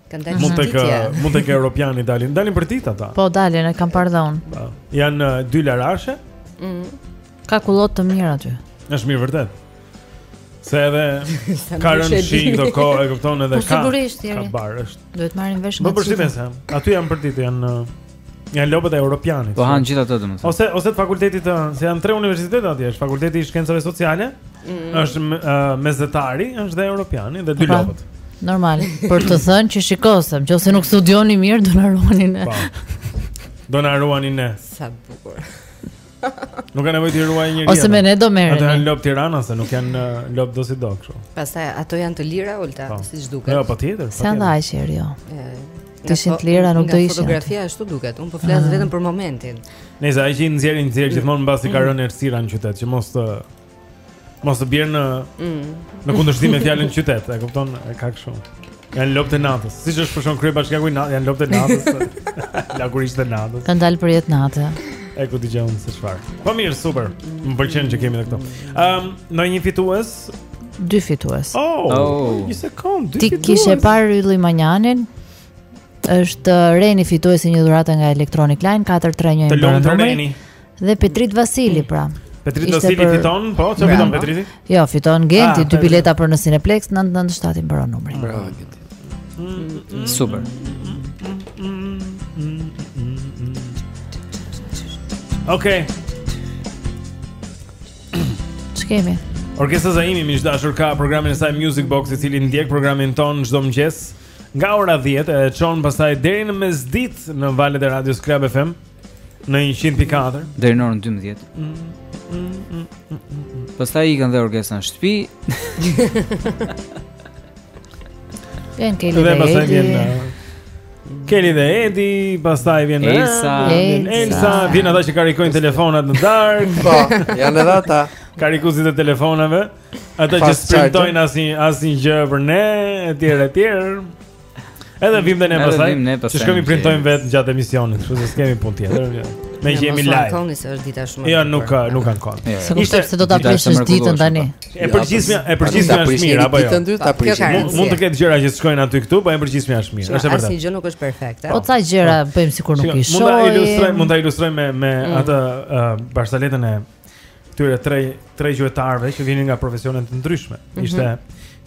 Kanë dalë mund tek mund tek Europiani dalin. Dalin për ditë ata. Po dalin, e kam parë dhe unë. Po. Janë uh, dy larashe. Mm. Ka kullotë të mirë aty. Është mirë vërtet. Se edhe ka rënë shi këto kohë, e kupton edhe po, ka. Sigurisht, ka bar është. Duhet marrin vesh nga. Po përshtypën se aty janë për ditë, janë uh, Nga lopët e Europianit. Po han gjithë ato domethënë. Ose ose të fakultetit të, se janë tre universitete atje, është Fakulteti i Shkencave Sociale, mm. është uh, Mesdhetari, është dhe Europiani dhe dy pra, lopët. Normal, për të thënë që shiko se, nëse nuk studioni mirë do na ruani ne. Po. Do na ruani ne. Sa bukur. Nuk kanë nevojë t'i ruajë njeri. Ose me ne do merreni. Ato janë lopë Tirane se nuk janë uh, lopë dosido kështu. Pastaj ato janë të lira ulta, po. siç duket. Jo, patjetër. Sa janë dashur jo. Të ishin të lira nuk do ishin. Fotografia ashtu duket. Unë po flas ah. vetëm për momentin. Nëse ai që i nxjerr i nxjerr gjithmonë mbasi ka mm. rënë errësira në qytet, që mos të Mos të bjerë në mm. Në kundërshtim me fjalën qytet E kupton e ka këshu Janë lopë të natës Siç është për shembull kryebashkiaku i natës Janë lopë të natës Lakuriq të natës Kanë dalë për jetë nate E ku ta dimë se çfarë Po mirë, super Më pëlqen që kemi dhe këto um, Ndonjë fitues Dy fitues Oh, oh. një sekondë Ti kishe parë Ylli Manjanin është Reni fituesi i një dhurate nga Electronic Line 431 Të lumtë Reni Dhe Petrit Vasili pra. Petrit Vasili për... fiton, po, çfarë fiton Petriti? Jo, fiton Genti, ah, dy bileta për në Cineplex 997 i mbaron numri. Bravo Genti. Super. Okej. Okay. Ç'kemi? Orkestra Zaimi më dashur ka programin e saj Music Box i cili ndjek programin tonë çdo mëngjes nga ora 10 e çon pastaj deri në mesditë në valët e radios Club FM. Në 104 Deri në orën 12 mm, mm, mm, mm, Pastaj i kanë dhe orkestra në shtëpi Vjen Kelly dhe Edi Dhe vjen uh, Kelly dhe Edi Pastaj vjen uh, Elsa Vjen Elsa Vijnë ata që karikojnë telefonat në darkë Po, janë edhe ata Karikuesit e telefonave Ata që s'printojnë asnjë asnjë gjë për ne etj etj Edhe vijmë dhe ne pastaj Që shkojmë i printojmë vetë në gjatë emisionit Kështu se s'kemi punë tjetër Meqë jemi live Në mos është dita shumë Jo, nuk, nuk kanë kohë jo, jo. Se nuk se do ta prishë është ditën tani E përgjithshmja, e përgjithshmja është mirë apo jo? Mund të ketë gjëra që shkojnë aty këtu, po e përgjithshmja është mirë është e vërtetë Asnjë gjë nuk është perfekte Po ca gjëra bëjmë sikur nuk i shohim Mund ta ilustroj me mm. atë barsoletën e këtyre tre tre gjuetarëve që vinin nga profesione të ndryshme. Mm -hmm. Ishte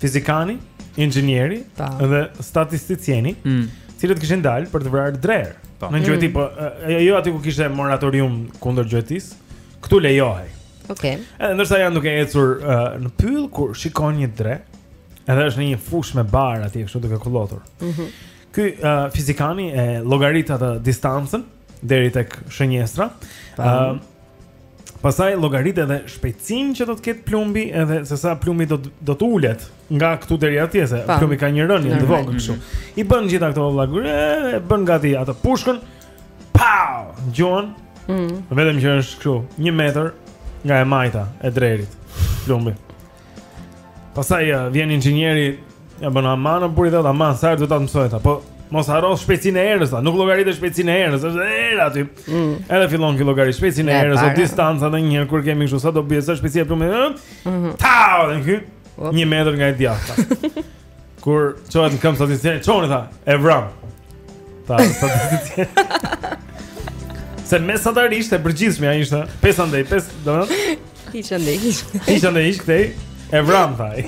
fizikani, inxhinieri dhe statisticieni, mm. cilët kishin dalë për të vrarë drerë. Po. Në gjueti mm. po, jo aty ku kishte moratorium kundër gjuetisë, këtu lejohej. Okej. Okay. Ndërsa janë duke ecur uh, në pyll kur shikojnë një dre, edhe është në një fushë me bar aty kështu duke kullotur. Mhm. Mm Ky uh, fizikani e llogarit atë distancën deri tek shënjestra. Ëm uh, Pastaj llogarit edhe shpejtësinë që do të ketë plumbi, edhe se sa plumbi do do të ulet nga këtu deri atje se po. plumbi ka një rënie të vogël kështu. Mhm. I bën gjithë këto llogari, e bën gati atë pushkën. Pau! Gjuan. Mm. Vetëm që është kështu, 1 metër nga e majta e drerit plumbi. Pastaj uh, vjen inxhinieri, ia bën aman apo i thotë aman sa herë do ta mësoj ta. Po mos harro shpejtësinë e erës, nuk llogarite shpejtësinë e erës, është era aty. Mm. Edhe fillon ky llogarit shpejtësinë e erës, o distanca edhe një herë kemi kështu sa do bie sa shpejtësia plumbit. Mm -hmm. Ta, dhe ky. 1 metër nga e djathta. Kur çohet në këmbë statisticieni, tha, e vramë. Ta statistike. Se mesatarisht e përgjithshme ai ishte 5 andej 5, domethënë. Ti çandej. Ti çandej ish këtej. E vramë tha ai.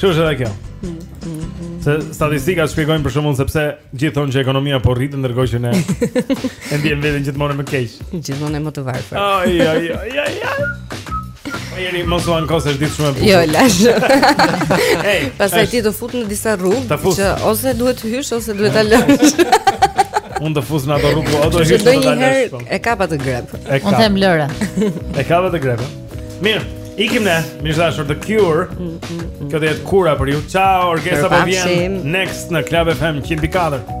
Çu është ajo? Se statistikat shpjegojnë për shkakun sepse gjithë thonë që ekonomia po rritet ndërkohë që ne e ndiejmë veten gjithmonë më keq. Gjithmonë më të varfër. Ai ai ai ai. Po Jeni mos u anko se është ditë shumë e bukur. Jo, lash. Ej, pastaj ti do fut në disa rrugë që ose duhet të hysh ose duhet ta lësh. Unë do fus në ato rrugë, ato do hysh në dalë. Ndonjëherë po. e kapa të grep. Unë them lëre. E kapa të grep. Mirë, ikim ne. Miq të dashur The Cure. Mm, mm, mm. Kjo do jetë kura për ju. Ciao, orkestra po vjen. Next në Club FM 104.